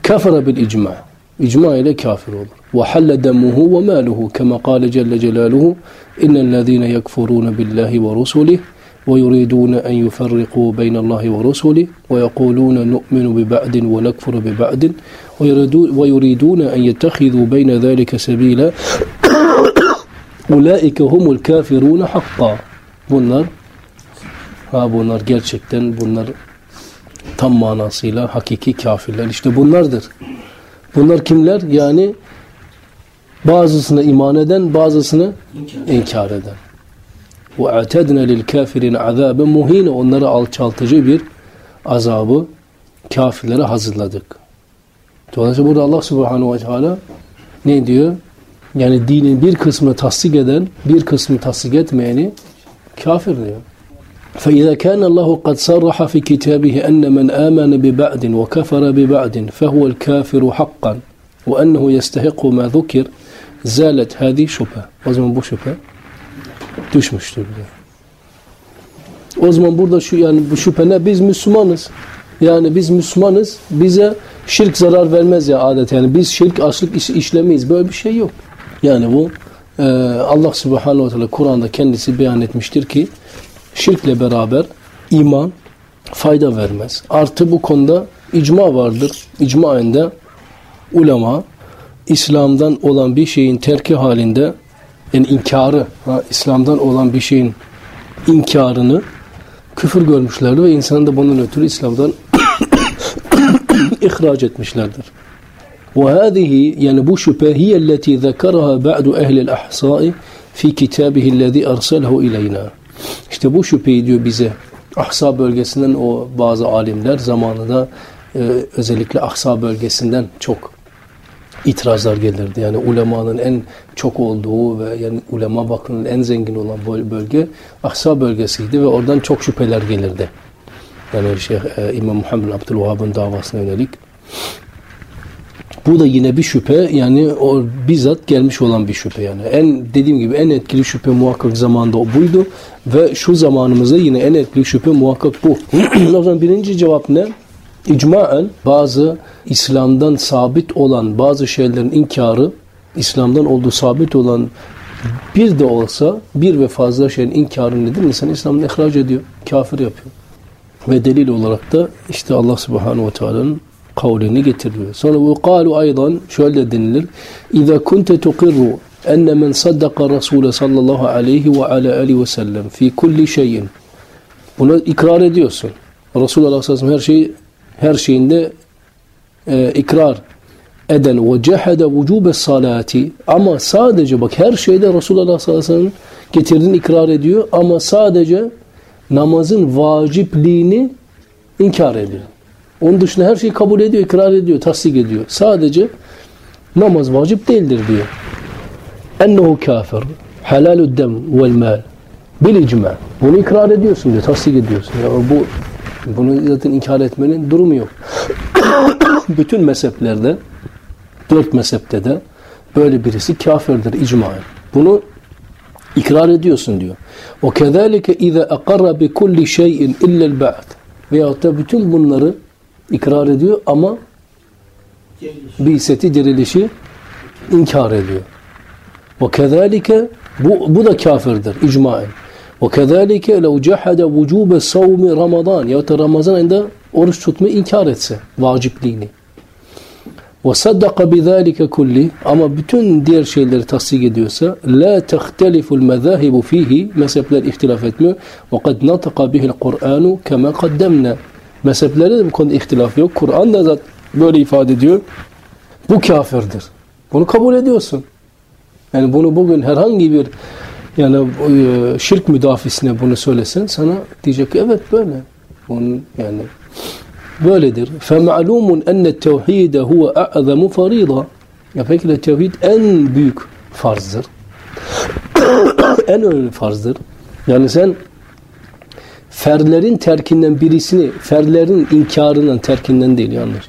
Kafara bil icma. İcma ile kafir olur. وحل دمه وماله كما قال جل جلاله إن الذين يكفرون بالله ورسله ويريدون أن يفرقوا بين الله ورسله ويقولون نؤمن ببعد ونكفر ببعد ويريدون أن يتخذوا بين ذلك سبيلا [coughs] أولئك هم الكافرون حقا bunlar ha bunlar gerçekten bunlar tam manasıyla hakiki kafirler işte bunlardır bunlar kimler yani bazısına iman eden bazısını inkar, inkar eden وَاَعْتَدْنَا لِلْكَافِرِينَ عَذَابًا muhine Onlara alçaltıcı bir azabı kafirlere hazırladık. Dolayısıyla burada Allah subhanahu ve teala ne diyor? Yani dinin bir kısmını tasdik eden, bir kısmını tasdik etmeyeni kafir diyor. فإذا كان الله قد صرح في كتابه أن من آمن ببعد وكفر ببعد فهو الكافر حقا وأنه يستحق ما ذكر زالت هذه شبهة. O zaman bu şüphe düşmüştür diyor. O zaman burada şu yani bu şüphe ne? Biz Müslümanız. Yani biz Müslümanız. Bize şirk zarar vermez ya adet. Yani biz şirk açlık iş, işlemeyiz. Böyle bir şey yok. Yani bu e, Allah Subhanahu ve Teala Kur'an'da kendisi beyan etmiştir ki şirkle beraber iman fayda vermez. Artı bu konuda icma vardır. İcmaende ulema İslam'dan olan bir şeyin terki halinde yani inkarı, ha, İslam'dan olan bir şeyin inkarını küfür görmüşlerdi ve insanı da bunun ötürü İslam'dan [coughs] ihraç etmişlerdir. وهذه yani bu şüphe hiye التي ذكرها بعض أهل الأحصاء في كتابه الذي أرسله إلينا. işte bu şüpheyi diyor bize Ahsa bölgesinden o bazı alimler zamanında e, özellikle Ahsa bölgesinden çok itirazlar gelirdi. Yani ulemanın en çok olduğu ve yani ulema bakımının en zengin olan bölge Ahsa bölgesiydi ve oradan çok şüpheler gelirdi. Yani Şeyh e, İmam Muhammed Abdülvahhab'ın davasına yönelik. Bu da yine bir şüphe yani o bizzat gelmiş olan bir şüphe yani. En dediğim gibi en etkili şüphe muhakkak zamanda buydu ve şu zamanımızda yine en etkili şüphe muhakkak bu. [clears throat] o zaman birinci cevap ne? İcmaen bazı İslam'dan sabit olan bazı şeylerin inkarı, İslam'dan olduğu sabit olan bir de olsa bir ve fazla şeyin inkarı nedir? İnsan İslam'dan ihraç ediyor, kafir yapıyor. Ve delil olarak da işte Allah Subhanahu ve Teala'nın kavlini getiriyor. Sonra kalu aydan şöyle denilir. İza kunte tuqirru enne men saddaka Resulü sallallahu aleyhi ve ala aleyhi ve sellem fi kulli şeyin. Buna ikrar ediyorsun. Resulullah sallallahu her şeyi her şeyinde e, ikrar eden ve cehede vücube salati ama sadece bak her şeyde Resulullah sallallahu aleyhi ve sellem getirdiğini ikrar ediyor ama sadece namazın vacipliğini inkar ediyor. Onun dışında her şeyi kabul ediyor, ikrar ediyor, tasdik ediyor. Sadece namaz vacip değildir diyor. Ennehu kafir, halalud dem vel mal bil icma. Bunu ikrar ediyorsun diyor, tasdik ediyorsun. Ya bu bunu zaten inkar etmenin durumu yok. [coughs] Bütün mezheplerde, dört mezhepte de böyle birisi kafirdir icmaen. Bunu ikrar ediyorsun diyor. O kezalike iza aqarra bi kulli şeyin illa'l ba'd. Veyahut da bütün bunları ikrar ediyor ama bi'seti dirilişi inkar ediyor. Ve kezalike bu, bu da kafirdir icmaen. Ve kezalike lev cehede vücube savmi ramadan ya da Ramazan ayında oruç tutmayı inkar etse vacipliğini. Ve saddaka bizalike kulli ama bütün diğer şeyleri tasdik ediyorsa la tehteliful mezahibu fihi mezhepler ihtilaf etmiyor. Ve kad nataka bihil Kur'anu kema kaddemne. Mezheplerde de bu konuda ihtilaf yok. Kur'an da zaten böyle ifade ediyor. Bu kafirdir. Bunu kabul ediyorsun. Yani bunu bugün herhangi bir yani e, şirk müdafisine bunu söylesen sana diyecek ki evet böyle. Bunun yani böyledir. فَمَعْلُومٌ اَنَّ التَّوْحِيدَ هُوَ اَعْظَمُ فَرِيضًا Ya peki de tevhid en büyük farzdır. [coughs] en önemli farzdır. Yani sen ferlerin terkinden birisini, ferlerin inkarından, terkinden değil yanlış.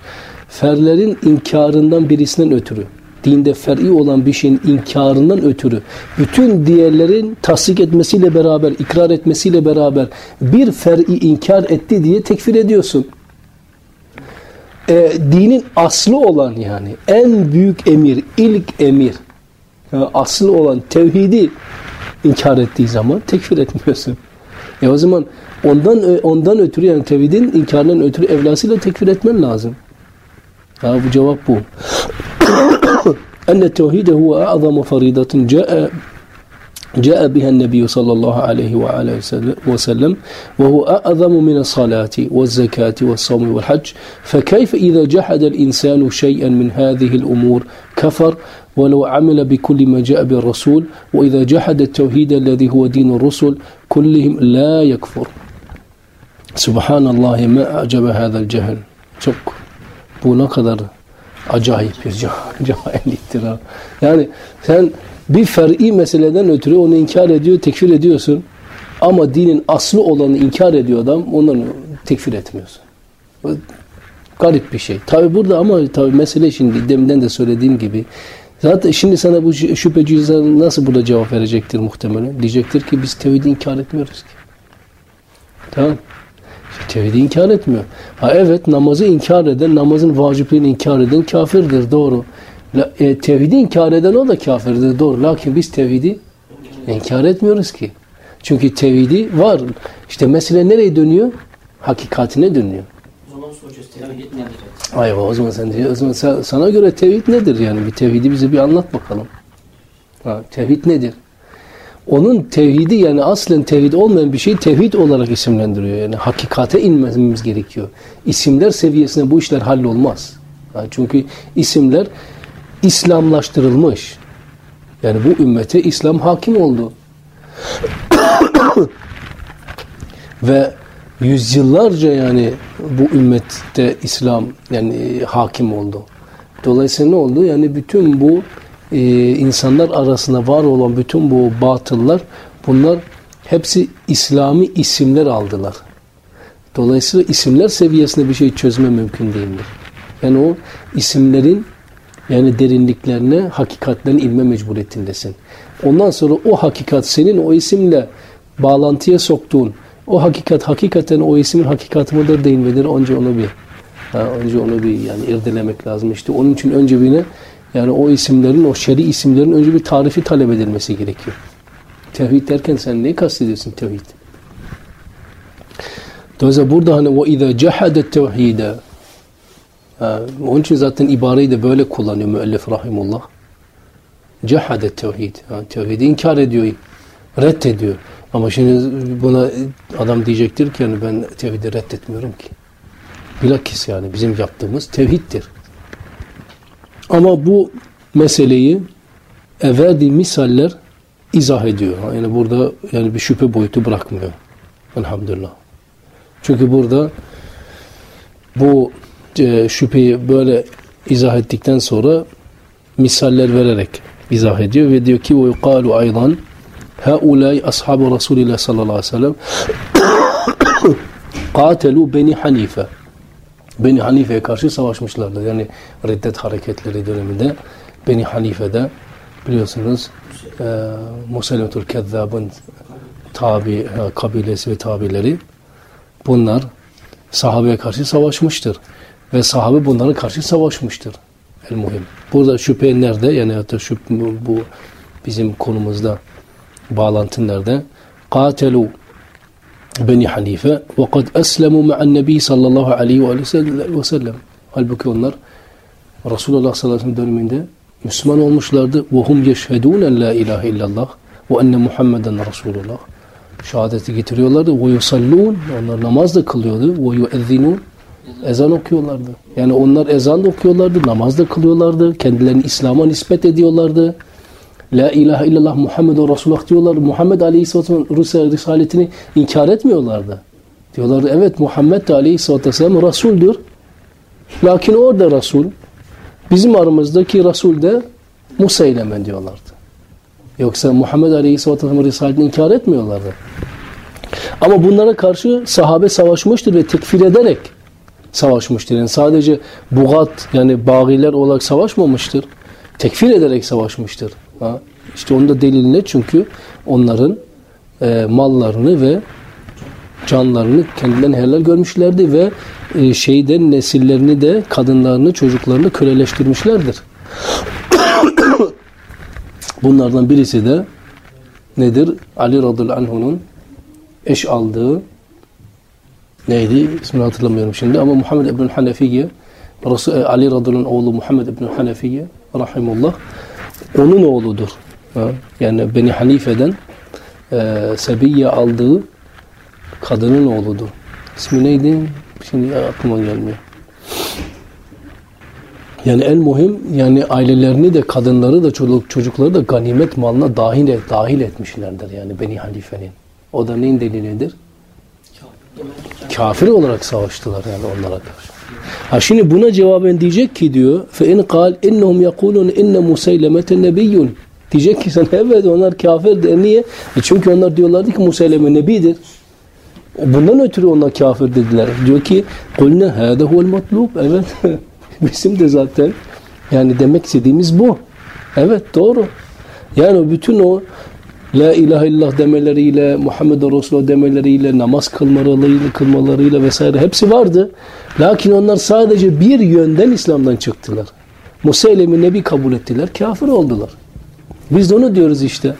Ferlerin inkarından birisinden ötürü, dinde fer'i olan bir şeyin inkarından ötürü, bütün diğerlerin tasdik etmesiyle beraber, ikrar etmesiyle beraber bir fer'i inkar etti diye tekfir ediyorsun. E, dinin aslı olan yani en büyük emir, ilk emir, yani aslı olan tevhidi inkar ettiği zaman tekfir etmiyorsun. E o zaman ondan ondan ötürü yani tevhidin inkarından ötürü evlasıyla tekfir etmen lazım. Ha, bu cevap bu. [coughs] Enne tevhide huve a'zamu faridatin ca'a جاء بها النبي صلى الله عليه وعلى وسلم وهو أعظم من الصلاة والزكاة والصوم والحج فكيف إذا جحد الإنسان شيئا من هذه الأمور كفر ولو عمل بكل ما جاء بالرسول وإذا جحد التوحيد الذي هو دين الرسل كلهم لا يكفر Subhanallah me acaba hadal cehel. Çok bu ne kadar acayip bir [laughs] cahilliktir ha. Yani sen bir fer'i meseleden ötürü onu inkar ediyor, tekfir ediyorsun. Ama dinin aslı olanı inkar ediyor adam, ondan tekfir etmiyorsun. Garip bir şey. Tabi burada ama tabi mesele şimdi deminden de söylediğim gibi. Zaten şimdi sana bu şüpheci nasıl burada cevap verecektir muhtemelen? Diyecektir ki biz tevhidi inkar etmiyoruz ki. Tamam. Tevhidi inkar etmiyor. Ha evet namazı inkar eden, namazın vacipliğini inkar eden kafirdir. Doğru. E, tevhidi inkar eden o da kafirdir. Doğru. Lakin biz tevhidi inkar etmiyoruz ki. Çünkü tevhidi var. İşte mesele nereye dönüyor? Hakikatine dönüyor. O zaman soracağız tevhid nedir? Ay o zaman sen diyor. O zaman sana göre tevhid nedir yani? Bir tevhidi bize bir anlat bakalım. Ha, tevhid nedir? Onun tevhidi yani aslen tevhid olmayan bir şey tevhid olarak isimlendiriyor. Yani hakikate inmemiz gerekiyor. İsimler seviyesinde bu işler hallolmaz. Yani çünkü isimler İslamlaştırılmış. Yani bu ümmete İslam hakim oldu. [coughs] Ve yüzyıllarca yani bu ümmette İslam yani hakim oldu. Dolayısıyla ne oldu? Yani bütün bu e, insanlar arasında var olan bütün bu batıllar bunlar hepsi İslami isimler aldılar. Dolayısıyla isimler seviyesinde bir şey çözme mümkün değildir. Yani o isimlerin yani derinliklerine, hakikatlerine ilme mecburiyetindesin. Ondan sonra o hakikat senin o isimle bağlantıya soktuğun o hakikat hakikaten o ismin hakikati mıdır değil midir? Önce onu bir ha, önce onu bir yani irdelemek lazım. İşte onun için önce birine yani o isimlerin, o şer'i isimlerin önce bir tarifi talep edilmesi gerekiyor. Tevhid derken sen neyi kastediyorsun tevhid? Dolayısıyla burada hani izâ cehade tevhide onun için zaten ibareyi de böyle kullanıyor müellif rahimullah. Cehade tevhid. Yani tevhidi inkar ediyor, reddediyor. Ama şimdi buna adam diyecektir ki yani ben tevhidi reddetmiyorum ki. Bilakis yani bizim yaptığımız tevhiddir. Ama bu meseleyi verdiği misaller izah ediyor. Yani burada yani bir şüphe boyutu bırakmıyor. Elhamdülillah. Çünkü burada bu e, şüpheyi böyle izah ettikten sonra misaller vererek izah ediyor ve diyor ki ve yuqalu aydan haulay ashabu Resulillah sallallahu aleyhi ve sellem katelu Beni Hanife Beni Hanife'ye karşı savaşmışlardı. Yani reddet hareketleri döneminde Beni Hanife'de biliyorsunuz e, Musellemetul Kezzab'ın tabi e, kabilesi ve tabileri bunlar sahabeye karşı savaşmıştır. Ve sahabe bunlara karşı savaşmıştır. El muhim. Burada şüphe nerede? Yani hatta şüphe, bu bizim konumuzda bağlantı nerede? Katelu Beni Hanife kad eslemu ma'an nebi sallallahu aleyhi ve sellem. Halbuki onlar Resulullah sallallahu aleyhi ve sellem döneminde Müslüman olmuşlardı. Hum yeşhedûne la ilahe illallah ve enne Muhammeden Resulullah. Şehadeti getiriyorlardı. Yusallûn. Onlar namaz da kılıyordu. Yuezzinûn. Ezan okuyorlardı. Yani onlar ezan da okuyorlardı, namaz da kılıyorlardı, kendilerini İslam'a nispet ediyorlardı. La ilahe illallah Muhammedun Resulullah diyorlar. Muhammed Aleyhisselatü Vesselam risaletini inkar etmiyorlardı. Diyorlardı evet Muhammed de Aleyhisselatü Vesselam Resul'dür. Lakin orada Resul. Bizim aramızdaki Resul de Museyleme diyorlardı. Yoksa Muhammed Aleyhisselatü Vesselam'ın risaletini inkar etmiyorlardı. Ama bunlara karşı sahabe savaşmıştır ve tekfir ederek savaşmıştır. Yani sadece bugat yani bağiler olarak savaşmamıştır. Tekfir ederek savaşmıştır. Ha? İşte onun da delili ne? Çünkü onların e, mallarını ve canlarını kendinden helal görmüşlerdi ve e, şeyden nesillerini de kadınlarını, çocuklarını köleleştirmişlerdir. [coughs] Bunlardan birisi de nedir? Ali radıyallahu anh'unun eş aldığı neydi? İsmini hatırlamıyorum şimdi ama Muhammed ibn Hanefiye Resul, Ali radıyallahu oğlu Muhammed ibn Hanefiye rahimullah onun oğludur. Yani Beni Hanife'den e, Sebiye aldığı kadının oğludur. İsmi neydi? Şimdi aklıma gelmiyor. Yani en muhim yani ailelerini de kadınları da çocuk, çocukları da ganimet malına dahil, et, dahil etmişlerdir yani Beni Halife'nin. O da neyin delilidir? Kafir olarak savaştılar yani onlara karşı. Ha şimdi buna cevaben diyecek ki diyor fe in kal innahum yekulun inne musaylemete nebiyyun diyecek ki sen [laughs] evet onlar kafirdir. Niye? E çünkü onlar diyorlardı ki Musayleme nebidir. Bundan ötürü onlar kafir dediler. Diyor ki kulne hâde huvel matlub. [laughs] Evet. Bizim de zaten yani demek istediğimiz bu. Evet doğru. Yani bütün o La ilahe illallah demeleriyle, Muhammed Resulullah demeleriyle, namaz kılmalarıyla, kılmalarıyla vesaire hepsi vardı. Lakin onlar sadece bir yönden İslam'dan çıktılar. Musaylemi Nebi kabul ettiler, kafir oldular. Biz de onu diyoruz işte.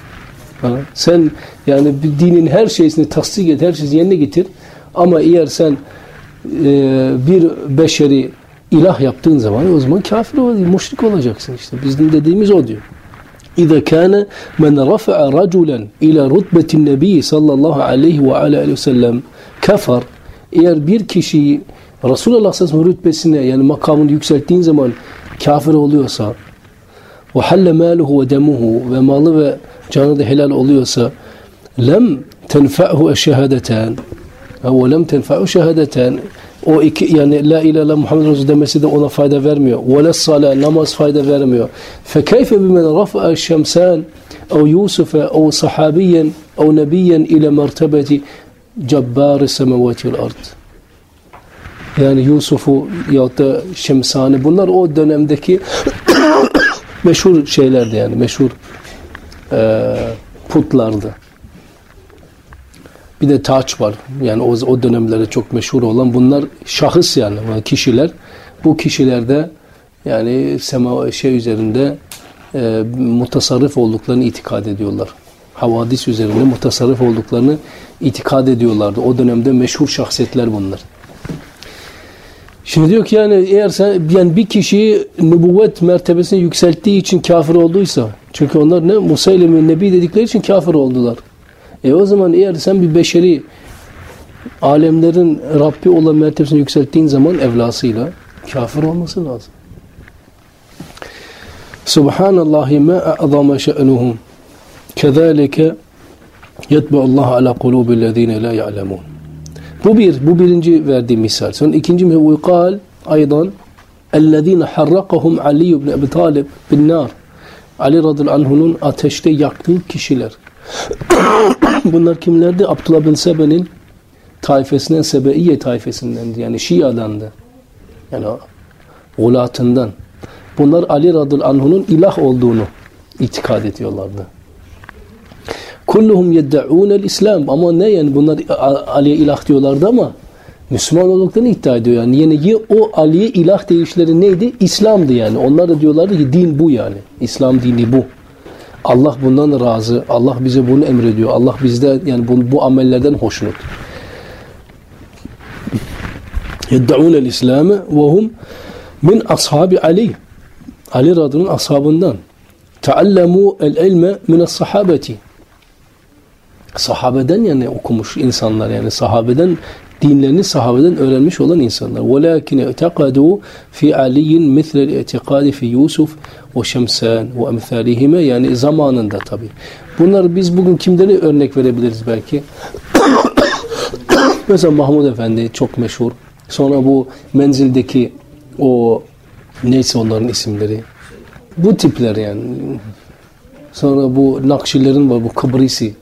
Sen yani dinin her şeyini tasdik et, her şeyi yerine getir. Ama eğer sen e, bir beşeri ilah yaptığın zaman o zaman kafir olacaksın, müşrik olacaksın işte. Bizim dediğimiz o diyor. İza kana men rafa'a raculan ila rutbetin nebi sallallahu aleyhi ve aleyhi ve sellem kafar eğer bir kişiyi Resulullah sallallahu aleyhi rütbesine yani makamını yükselttiğin zaman kafir oluyorsa ve halle maluhu ve demuhu ve malı ve canı da helal oluyorsa lem tenfa'hu eşehadeten ve lem tenfa'hu şehadeten o iki yani la ilahe Muhammed Resul demesi de ona fayda vermiyor. Ve la sala namaz fayda vermiyor. Fe keyfe bimen rafa'a şemsan ev Yusuf'e ev sahabiyen ev nebiyen ile mertebeti cebbar semavati ard. Yani Yusuf'u ya da Şemsani bunlar o dönemdeki [coughs] meşhur şeylerdi yani meşhur e, putlardı. Bir de taç var. Yani o, o dönemlerde çok meşhur olan bunlar şahıs yani kişiler. Bu kişilerde yani sema şey üzerinde e, mutasarrif olduklarını itikad ediyorlar. Havadis üzerinde mutasarrif olduklarını itikad ediyorlardı. O dönemde meşhur şahsiyetler bunlar. Şimdi diyor ki yani eğer sen yani bir kişiyi nübüvvet mertebesine yükselttiği için kafir olduysa çünkü onlar ne Musaylemi Nebi dedikleri için kafir oldular. E o zaman eğer sen bir beşeri alemlerin Rabbi olan mertebesine yükselttiğin zaman evlasıyla kafir olması lazım. Subhanallahi ma a'zama şe'nuhum kezalike yetbe'ullah ala kulubillezine la ya'lemun. Bu bir, bu birinci verdiğim misal. Sonra ikinci misal uykal aydan harrakahum Ali ibn Ebi Talib bin nar. Ali radıyallahu anh'unun ateşte yaktığı kişiler. [coughs] Bunlar kimlerdi? Abdullah bin Sebe'nin taifesinden, Sebeiye taifesindendi. Yani Şia'dandı. Yani ulatından. Bunlar Ali radıyallahu anh'unun ilah olduğunu itikad ediyorlardı. Kulluhum yed'ûnel İslam ama ne yani bunlar Ali'ye ilah diyorlardı ama Müslüman olduklarını iddia ediyor yani. Yani o Ali'ye ilah deyişleri neydi? İslam'dı yani. Onlar da diyorlardı ki din bu yani. İslam dini bu. Allah bundan razı. Allah bize bunu emrediyor. Allah bizde yani bu, bu amellerden hoşnut. İslam'ı ve hum min ashabi Ali. Ali radının ashabından. Teallemu el ilme min sahabeti. Sahabeden yani okumuş insanlar yani sahabeden dinlerini sahabeden öğrenmiş olan insanlar. وَلَكِنْ اَعْتَقَدُوا فِي عَلِيٍّ مِثْلَ الْاِعْتِقَادِ فِي يُوسُفْ وَشَمْسَانِ وَاَمْثَالِهِمَ Yani zamanında tabi. Bunları biz bugün kimleri örnek verebiliriz belki? [coughs] Mesela Mahmud Efendi çok meşhur. Sonra bu menzildeki o neyse onların isimleri. Bu tipler yani Sonra bu Nakşilerin var bu Kıbrisi.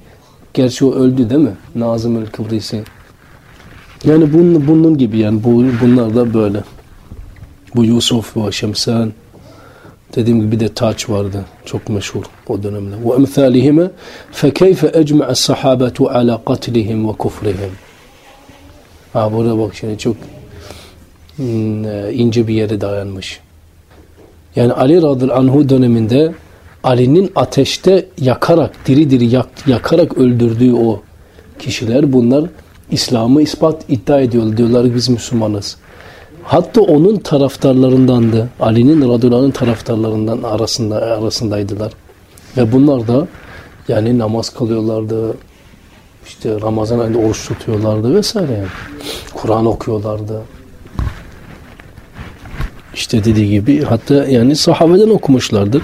Gerçi o öldü değil mi? Nazım el Kıbrisi. Yani bunun, bunun gibi yani bu, bunlar da böyle. Bu Yusuf ve Şemsan. Dediğim gibi bir de Taç vardı. Çok meşhur o dönemde. Ve emthalihime fekeyfe ecme'es sahabetu ala katlihim ve kufrihim. Ha burada bak şimdi çok hmm, ince bir yere dayanmış. Yani Ali radıyallahu anhu döneminde Ali'nin ateşte yakarak, diri diri yak, yakarak öldürdüğü o kişiler bunlar İslam'ı ispat iddia ediyor. Diyorlar biz Müslümanız. Hatta onun taraftarlarındandı. Ali'nin radıyallahu taraftarlarından arasında arasındaydılar. Ve bunlar da yani namaz kılıyorlardı. İşte Ramazan ayında oruç tutuyorlardı vesaire yani. Kur'an okuyorlardı. İşte dediği gibi hatta yani sahabeden okumuşlardır.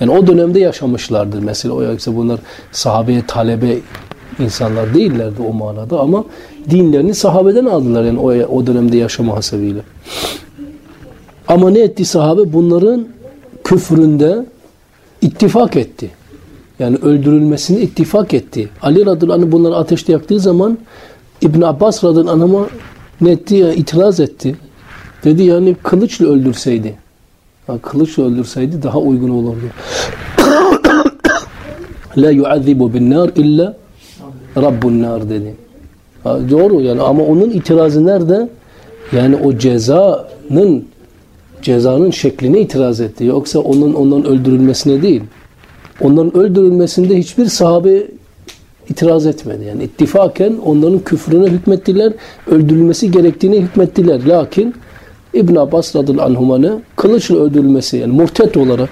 Yani o dönemde yaşamışlardır mesela. O yoksa bunlar sahabeye talebe insanlar değillerdi o manada ama dinlerini sahabeden aldılar yani o, o dönemde yaşama hasebiyle. Ama ne etti sahabe? Bunların küfründe ittifak etti. Yani öldürülmesini ittifak etti. Ali radıyallahu anh bunları ateşte yaktığı zaman İbn Abbas radıyallahu anh'a ne etti? Yani itiraz etti. Dedi yani kılıçla öldürseydi. Yani kılıçla öldürseydi daha uygun olurdu. [coughs] La yuazzibu bin nar illa Rabbun nar dedi. Ha, doğru yani ama onun itirazı nerede? Yani o cezanın cezanın şekline itiraz etti. Yoksa onun ondan öldürülmesine değil. Onların öldürülmesinde hiçbir sahabe itiraz etmedi. Yani ittifaken onların küfrüne hükmettiler, öldürülmesi gerektiğini hükmettiler. Lakin İbn Abbas radıyallahu anhuma'nı kılıçla öldürülmesi yani murtet olarak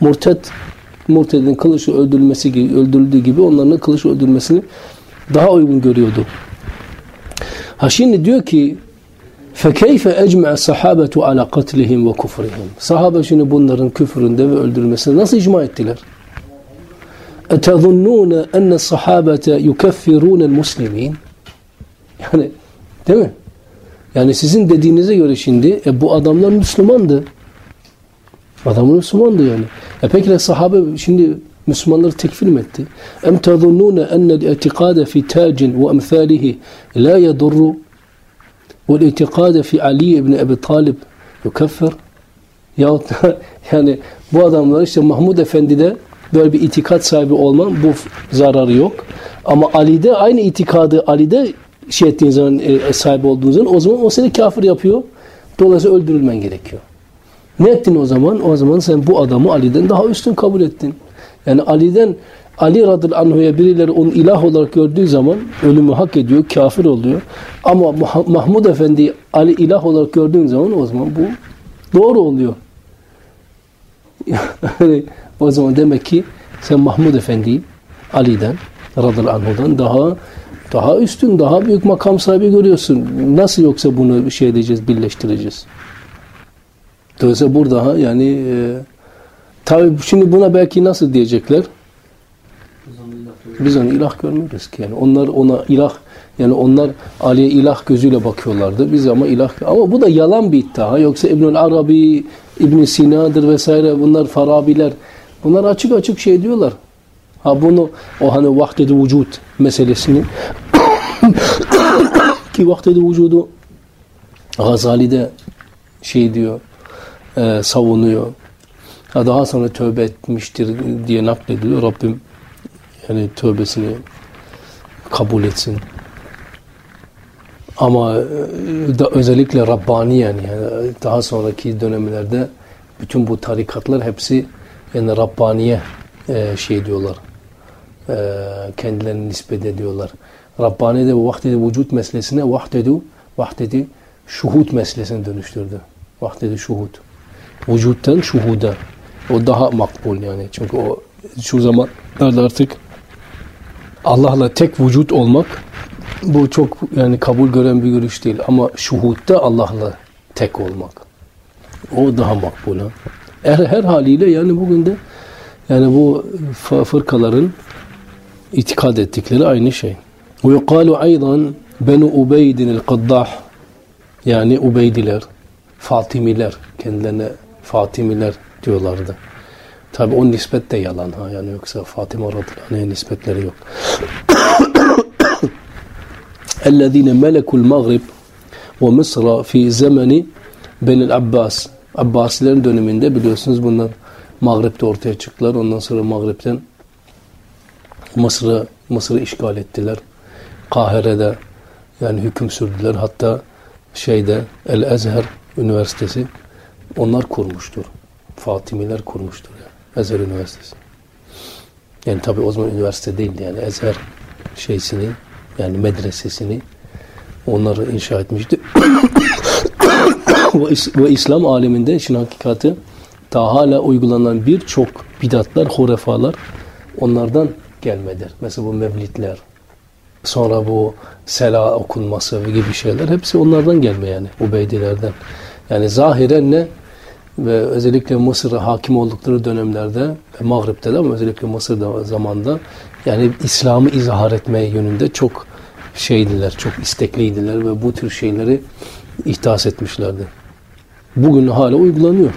murtet murtedin kılıçla öldürülmesi gibi, öldürüldüğü gibi onların kılıçla öldürülmesini daha uygun görüyordu. Ha şimdi diyor ki فَكَيْفَ اَجْمَعَ الصَّحَابَةُ عَلَى قَتْلِهِمْ وَكُفْرِهِمْ Sahabe şimdi bunların küfründe ve öldürülmesine nasıl icma ettiler? اَتَظُنُّونَ اَنَّ الصَّحَابَةَ يُكَفِّرُونَ الْمُسْلِمِينَ Yani değil mi? Yani sizin dediğinize göre şimdi e, bu adamlar Müslümandı. Adamlar Müslümandı yani. E peki sahabe şimdi Müslümanları tekfir mi etti? Em tazunnune ennel itikade fi tacin ve emthalihi la yedurru vel itikade fi Ali ibn Ebi Talib yukeffir yahut [laughs] yani bu adamlar işte Mahmud Efendi'de böyle bir itikat sahibi olman bu zararı yok. Ama Ali'de aynı itikadı Ali'de şey ettiğin zaman e, sahip olduğun zaman o zaman o seni kafir yapıyor. Dolayısıyla öldürülmen gerekiyor. Ne ettin o zaman? O zaman sen bu adamı Ali'den daha üstün kabul ettin. Yani Ali'den Ali radıyallahu anhu'ya birileri onu ilah olarak gördüğü zaman ölümü hak ediyor, kafir oluyor. Ama Mahmud Efendi Ali ilah olarak gördüğün zaman o zaman bu doğru oluyor. [laughs] o zaman demek ki sen Mahmud Efendi'yi Ali'den radıyallahu anhu'dan daha daha üstün, daha büyük makam sahibi görüyorsun. Nasıl yoksa bunu şey edeceğiz, birleştireceğiz. Dolayısıyla burada yani e, tabi şimdi buna belki nasıl diyecekler? Biz onu ilah görmüyoruz ki. Yani onlar ona ilah yani onlar Ali'ye ilah gözüyle bakıyorlardı. Biz ama ilah ama bu da yalan bir iddia. Yoksa İbnül Arabi, İbn Sina'dır vesaire bunlar Farabiler. Bunlar açık açık şey diyorlar. Ha bunu o hani vahdedi vücut meselesini [coughs] ki vahdedi vücudu Gazali'de şey diyor e, savunuyor. Ha daha sonra tövbe etmiştir diye naklediliyor. Rabbim yani tövbesini kabul etsin. Ama e, da özellikle Rabbani yani, yani daha sonraki dönemlerde bütün bu tarikatlar hepsi yani Rabbaniye e, şey diyorlar. E, kendilerini nispet ediyorlar. Rabbani de vahdedi vücut meselesine vahdedu vahdedi şuhud meselesine dönüştürdü. Vahdedi şuhud. Vücuttan şuhuda. O daha makbul yani. Çünkü o şu zamanlarda artık Allah'la tek vücut olmak bu çok yani kabul gören bir görüş değil. Ama şuhutta Allah'la tek olmak. O daha makbul. Ha? Her, her haliyle yani bugün de yani bu fırkaların itikad ettikleri aynı şey. Yukalu aydan Benu Ubeydin el-Kaddah yani Ubeydiler, Fatimiler kendilerine Fatimiler diyorlardı. Tabi o nispet de yalan ha yani yoksa Fatıma radıyallahu anh'a nispetleri yok. اَلَّذ۪ينَ مَلَكُوا الْمَغْرِبِ وَمِصْرَ فِي زَمَنِ بَنِ Abbas. Abbasilerin döneminde biliyorsunuz bunlar Mağrib'de ortaya çıktılar. Ondan sonra Mağrib'den Mısır'ı Mısır'ı işgal ettiler. Kahire'de yani hüküm sürdüler. Hatta şeyde El Ezher Üniversitesi onlar kurmuştur. Fatimiler kurmuştur yani. Ezher Üniversitesi. Yani tabi o zaman üniversite değildi yani Ezher şeysini yani medresesini onları inşa etmişti. [coughs] ve İslam aleminde işin hakikati ta hala uygulanan birçok bidatlar, hurefalar onlardan gelmedir. Mesela bu mevlidler, sonra bu sela okunması gibi şeyler hepsi onlardan gelme yani Ubeydilerden. Yani zahiren ne ve özellikle Mısır'a hakim oldukları dönemlerde ve Mağrib'de de ama özellikle Mısır'da zamanda yani İslam'ı izhar etme yönünde çok şeydiler, çok istekliydiler ve bu tür şeyleri ihdas etmişlerdi. Bugün hala uygulanıyor.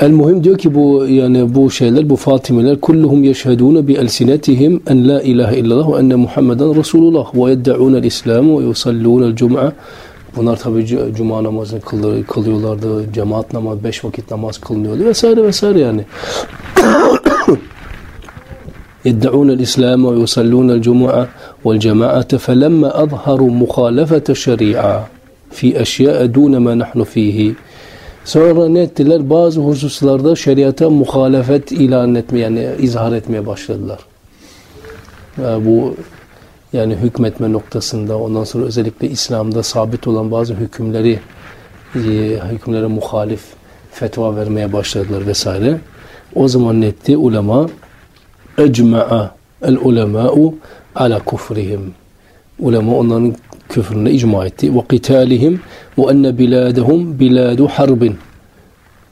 El muhim diyor ki bu yani bu şeyler bu Fatimiler kulluhum yeşhedun bi elsinetihim en la ilahe illallah ve enne Muhammeden Resulullah ve yed'un el İslam ve yusallun el cum'a Bunlar tabi cuma namazını kılıyorlardı, cemaat namazı, beş vakit namaz kılınıyordu vesaire vesaire yani. يدعون الإسلام ويصلون الجمعة والجماعة فلما أظهروا مخالفة الشريعة في أشياء دون ما نحن فيه Sonra ne ettiler? Bazı hususlarda şeriata muhalefet ilan etmeye yani izhar etmeye başladılar. Yani bu yani hükmetme noktasında ondan sonra özellikle İslam'da sabit olan bazı hükümleri e, hükümlere muhalif fetva vermeye başladılar vesaire. O zaman ne etti? Ulema ecma'a el ulema'u ala kufrihim. Ulema onların küfrüne icma etti. Ve qitalihim ve enne biladehum biladu harbin.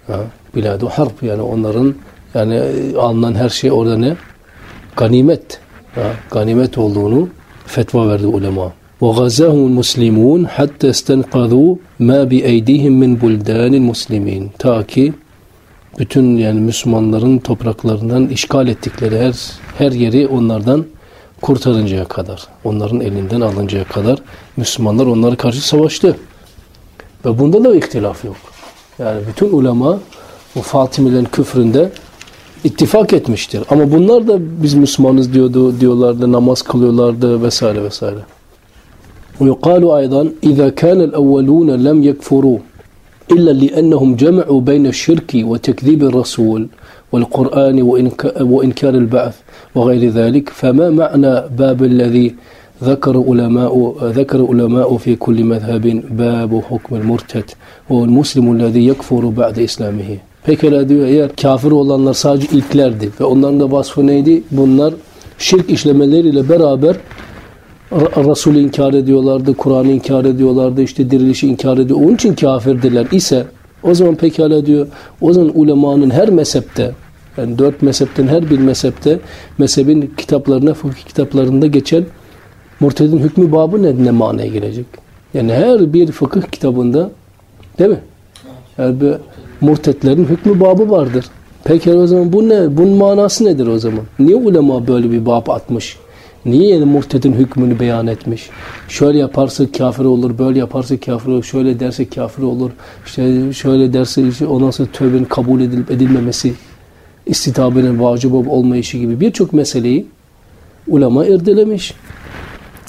Ha, biladu harp yani onların yani alınan her şey orada ne? Ganimet. Ha, ganimet olduğunu fetva verdi ulema. وغزاهم المسلمون حتى استنقذوا ما بأيديهم من بلدان المسلمين ta ki bütün yani Müslümanların topraklarından işgal ettikleri her her yeri onlardan kurtarıncaya kadar, onların elinden alıncaya kadar Müslümanlar onlara karşı savaştı. Ve bunda da ihtilaf yok. Yani bütün ulema bu Fatimilerin küfründe ittifak etmiştir. Ama bunlar da biz Müslümanız diyordu, diyorlardı, namaz kılıyorlardı vesaire vesaire. ويقال أيضا إذا كان الأولون لم يكفروا إلا لأنهم جمعوا بين الشرك وتكذيب الرسول والقرآن وإنكار البعث وغير ذلك فما معنى باب الذي ذكر علماء ذكر علماء في كل مذهب باب حكم المرتد وهو المسلم الذي يكفر بعد إسلامه Pekala diyor eğer kafir olanlar sadece ilklerdi ve onların da vasfı neydi? Bunlar şirk işlemeleriyle beraber Resulü inkar ediyorlardı, Kur'an'ı inkar ediyorlardı, işte dirilişi inkar ediyor. Onun için kafirdiler ise o zaman pekala diyor o zaman ulemanın her mezhepte yani dört mezhepten her bir mezhepte mezhebin kitaplarına, fıkıh kitaplarında geçen murtedin hükmü babı ne, ne manaya gelecek? Yani her bir fıkıh kitabında değil mi? Her bir murtetlerin hükmü babı vardır. Peki o zaman bu ne? Bunun manası nedir o zaman? Niye ulema böyle bir bab atmış? Niye yani murtedin hükmünü beyan etmiş? Şöyle yaparsa kafir olur, böyle yaparsa kafir olur, şöyle derse kafir olur, işte şöyle derse işte ondan sonra tövbenin kabul edilip edilmemesi, istitabenin vacip olmayışı gibi birçok meseleyi ulema irdelemiş.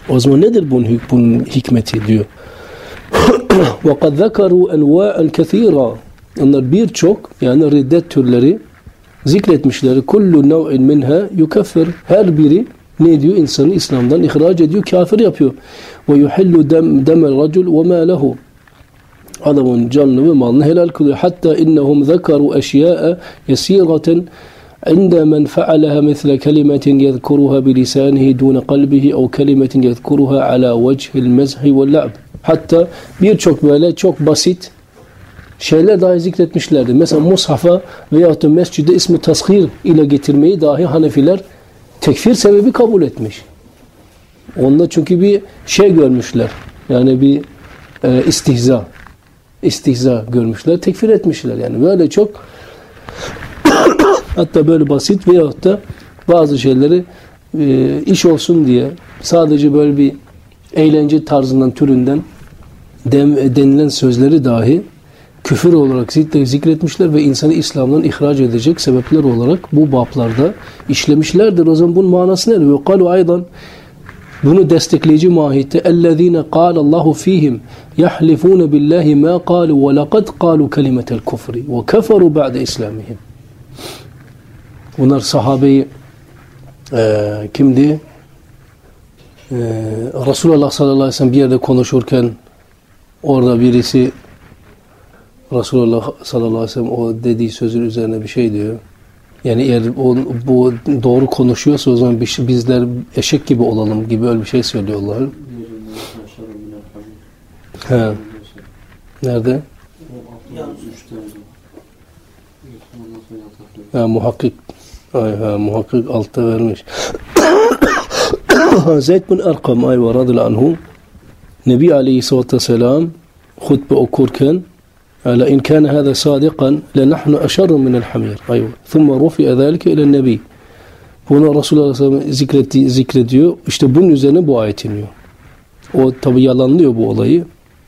O zaman nedir bunun, bunun hikmeti diyor. [coughs] وَقَدْ ذَكَرُوا اَنْوَاءً كَثِيرًا Onlar birçok yani riddet türleri zikretmişler. Kullu nev'in minha yukaffir. Her biri ne diyor? İnsanı İslam'dan ihraç ediyor, kafir yapıyor. Ve yuhillu dem demel racul ve ma lehu. Adamın canını ve malını helal kılıyor. Hatta innehum zekaru eşya'a yesiraten عند من فعلها مثل كلمة يذكرها بلسانه دون قلبه أو كلمة يذكرها على وجه المزح واللعب. Hatta birçok böyle çok basit şeyler dahi zikretmişlerdi. Mesela mushafa veyahut da mescide ismi tasghir ile getirmeyi dahi Hanefiler tekfir sebebi kabul etmiş. Onda çünkü bir şey görmüşler. Yani bir e, istihza. İstihza görmüşler. Tekfir etmişler. Yani böyle çok [coughs] Hatta böyle basit veyahut da bazı şeyleri e, iş olsun diye sadece böyle bir eğlence tarzından türünden dem, denilen sözleri dahi küfür olarak zikretmişler ve insanı İslam'dan ihraç edecek sebepler olarak bu bablarda işlemişlerdir. O zaman bunun manası nedir? Ve kalu aydan bunu destekleyici mahiyette اَلَّذ۪ينَ قَالَ اللّٰهُ ف۪يهِمْ يَحْلِفُونَ بِاللّٰهِ مَا قَالُوا وَلَقَدْ قَالُوا كَلِمَةَ الْكُفْرِ وَكَفَرُوا بَعْدَ إِسْلَامِهِمْ Bunlar sahabeyi e, kimdi? E, Resulullah sallallahu aleyhi ve sellem bir yerde konuşurken orada birisi Resulullah sallallahu aleyhi ve sellem o dediği sözün üzerine bir şey diyor. Yani eğer o, bu doğru konuşuyorsa o zaman bizler eşek gibi olalım gibi öyle bir şey söylüyorlar. He. Nerede? Ha, muhakkik ay, ha, muhakkik altta vermiş. [coughs] Zeyd bin Erkam ay ve radıyallahu anhu Nebi Aleyhisselatü Vesselam hutbe okurken لئن كان هذا صادقا لنحن أشر من الحمير أيوة ثم رفع ذلك إلى النبي Bunu Resulullah Aleyhisselam zikretti, zikrediyor. İşte bunun üzerine bu ayet iniyor. O tabi yalanlıyor bu olayı.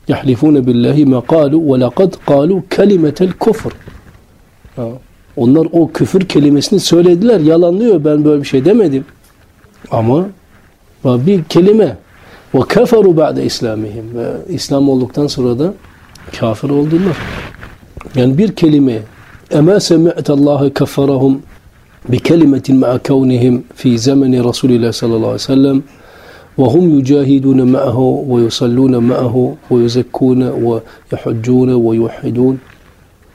يَحْلِفُونَ بِاللّٰهِ مَا قَالُوا وَلَقَدْ قَالُوا كَلِمَةَ الْكُفْرِ Onlar o küfür kelimesini söylediler. Yalanlıyor. Ben böyle bir şey demedim. Ama bir kelime وَكَفَرُوا بَعْدَ İslamihim ve İslam olduktan sonra da kafir oldular. Yani bir kelime اَمَا سَمِعْتَ اللّٰهِ كَفَّرَهُمْ بِكَلِمَةٍ مَعَ كَوْنِهِمْ فِي زَمَنِ رَسُولِ اللّٰهِ sallallahu aleyhi ve sellem وهم يجاهدون معه ويصلون معه ويزكون ويحجون ويوحدون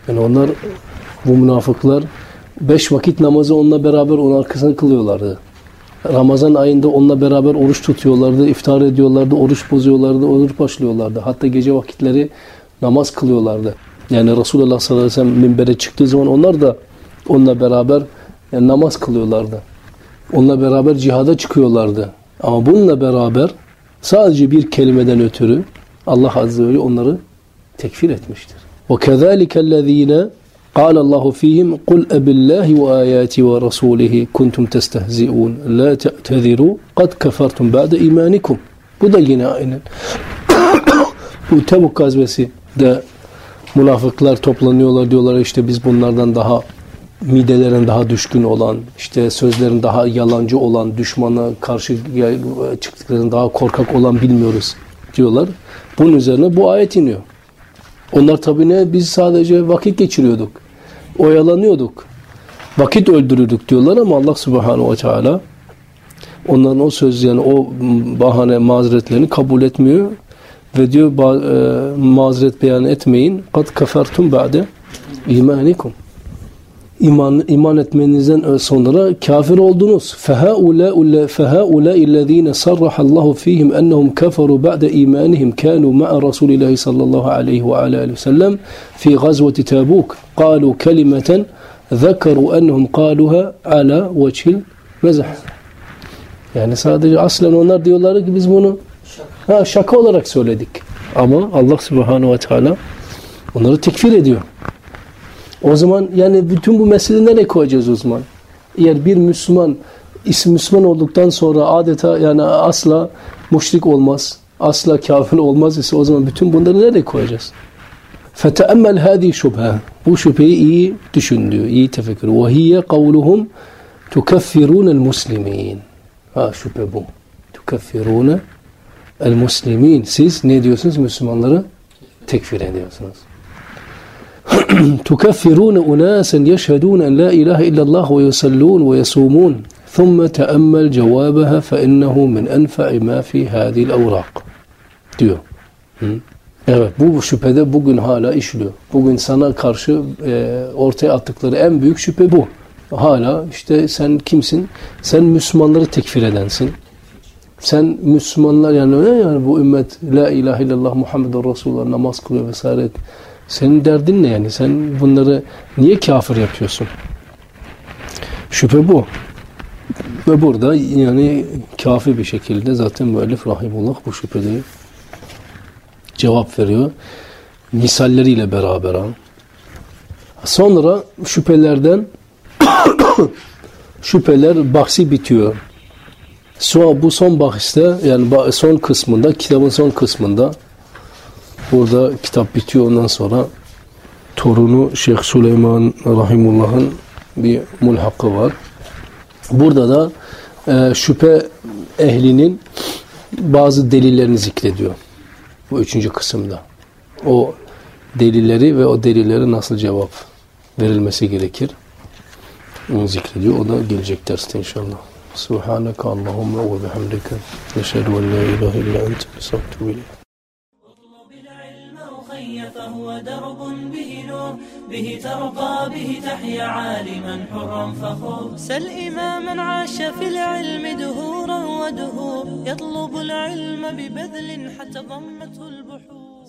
yani onlar bu münafıklar beş vakit namazı onunla beraber onun arkasına kılıyorlardı. Ramazan ayında onunla beraber oruç tutuyorlardı, iftar ediyorlardı, oruç bozuyorlardı, oruç başlıyorlardı. Hatta gece vakitleri namaz kılıyorlardı. Yani Resulullah sallallahu aleyhi ve sellem minbere çıktığı zaman onlar da onunla beraber yani namaz kılıyorlardı. Onunla beraber cihada çıkıyorlardı. Ama bununla beraber sadece bir kelimeden ötürü Allah Azze ve Celle onları tekfir etmiştir. وَكَذَٰلِكَ الَّذ۪ينَ قال الله فيهم قل أب الله وآياته ورسوله كنتم تستهزئون لا تعتذروا قد كفرتم بعد إيمانكم Bu da yine aynen. [coughs] Bu Tebuk gazvesi de münafıklar toplanıyorlar diyorlar işte biz bunlardan daha midelerin daha düşkün olan, işte sözlerin daha yalancı olan, düşmana karşı çıktıklarının daha korkak olan bilmiyoruz diyorlar. Bunun üzerine bu ayet iniyor. Onlar tabi ne? Biz sadece vakit geçiriyorduk. Oyalanıyorduk. Vakit öldürürdük diyorlar ama Allah subhanahu ve teala onların o söz yani o bahane mazeretlerini kabul etmiyor ve diyor mazeret beyan etmeyin. Kad kafertum ba'de imanikum. İman, iman etmenizden sonra kafir oldunuz. فَهَاُولَا فَهَاُولَا اِلَّذ۪ينَ صَرَّحَ اللّٰهُ ف۪يهِمْ اَنَّهُمْ كَفَرُوا بَعْدَ اِيمَانِهِمْ كَانُوا مَعَ رَسُولِ اللّٰهِ صَلَّى اللّٰهُ عَلَيْهِ وَعَلَى آلِهِ وسلم في غزوة تابوك قالوا كلمة ذكروا أنهم قالوها على وجه المزح yani sadece aslen onlar diyorlar ki biz bunu ha, şaka olarak söyledik. Ama Allah subhanahu ve teala onları tekfir ediyor. O zaman yani bütün bu meseleyi nereye koyacağız o zaman? Eğer bir Müslüman isim Müslüman olduktan sonra adeta yani asla müşrik olmaz, asla kafir olmaz ise o zaman bütün bunları nereye koyacağız? فَتَأَمَّلْ هَذ۪ي şüphe. Bu şüpheyi iyi düşün diyor, iyi tefekkür. وَهِيَ قَوْلُهُمْ تُكَفِّرُونَ الْمُسْلِمِينَ Ha şüphe bu. تُكَفِّرُونَ الْمُسْلِمِينَ Siz ne diyorsunuz? Müslümanları tekfir ediyorsunuz. تكفرون أناسا يشهدون أن لا إله إلا الله ويصلون ويصومون ثم تأمل جوابها فإنه من أنفع ما في هذه الأوراق diyor. Hı? Evet bu şüphede bugün hala işliyor. Bugün sana karşı e, ortaya attıkları en büyük şüphe bu. Hala işte sen kimsin? Sen Müslümanları tekfir edensin. Sen Müslümanlar yani öyle yani bu ümmet La ilahe illallah Muhammeden Resulullah namaz kılıyor vesaire senin derdin ne yani? Sen bunları niye kafir yapıyorsun? Şüphe bu. Ve burada yani kafi bir şekilde zaten müellif rahimullah bu şüpheleri cevap veriyor. Misalleriyle beraber. Sonra şüphelerden [coughs] şüpheler bahsi bitiyor. Sonra bu son bahiste yani son kısmında kitabın son kısmında burada kitap bitiyor ondan sonra torunu Şeyh Süleyman Rahimullah'ın bir mulhakkı var. Burada da e, şüphe ehlinin bazı delillerini zikrediyor. Bu üçüncü kısımda. O delilleri ve o delillere nasıl cevap verilmesi gerekir. Onu zikrediyor. O da gelecek derste inşallah. Bihamdike. Neşhedü en la ilahe illa ente. Estağfirullah. اطلب العلم أخي فهو درب به نور به ترقى به تحيا عالما حرا فخور سل إماما عاش في العلم دهورا ودهور يطلب العلم ببذل حتى ضمته البحور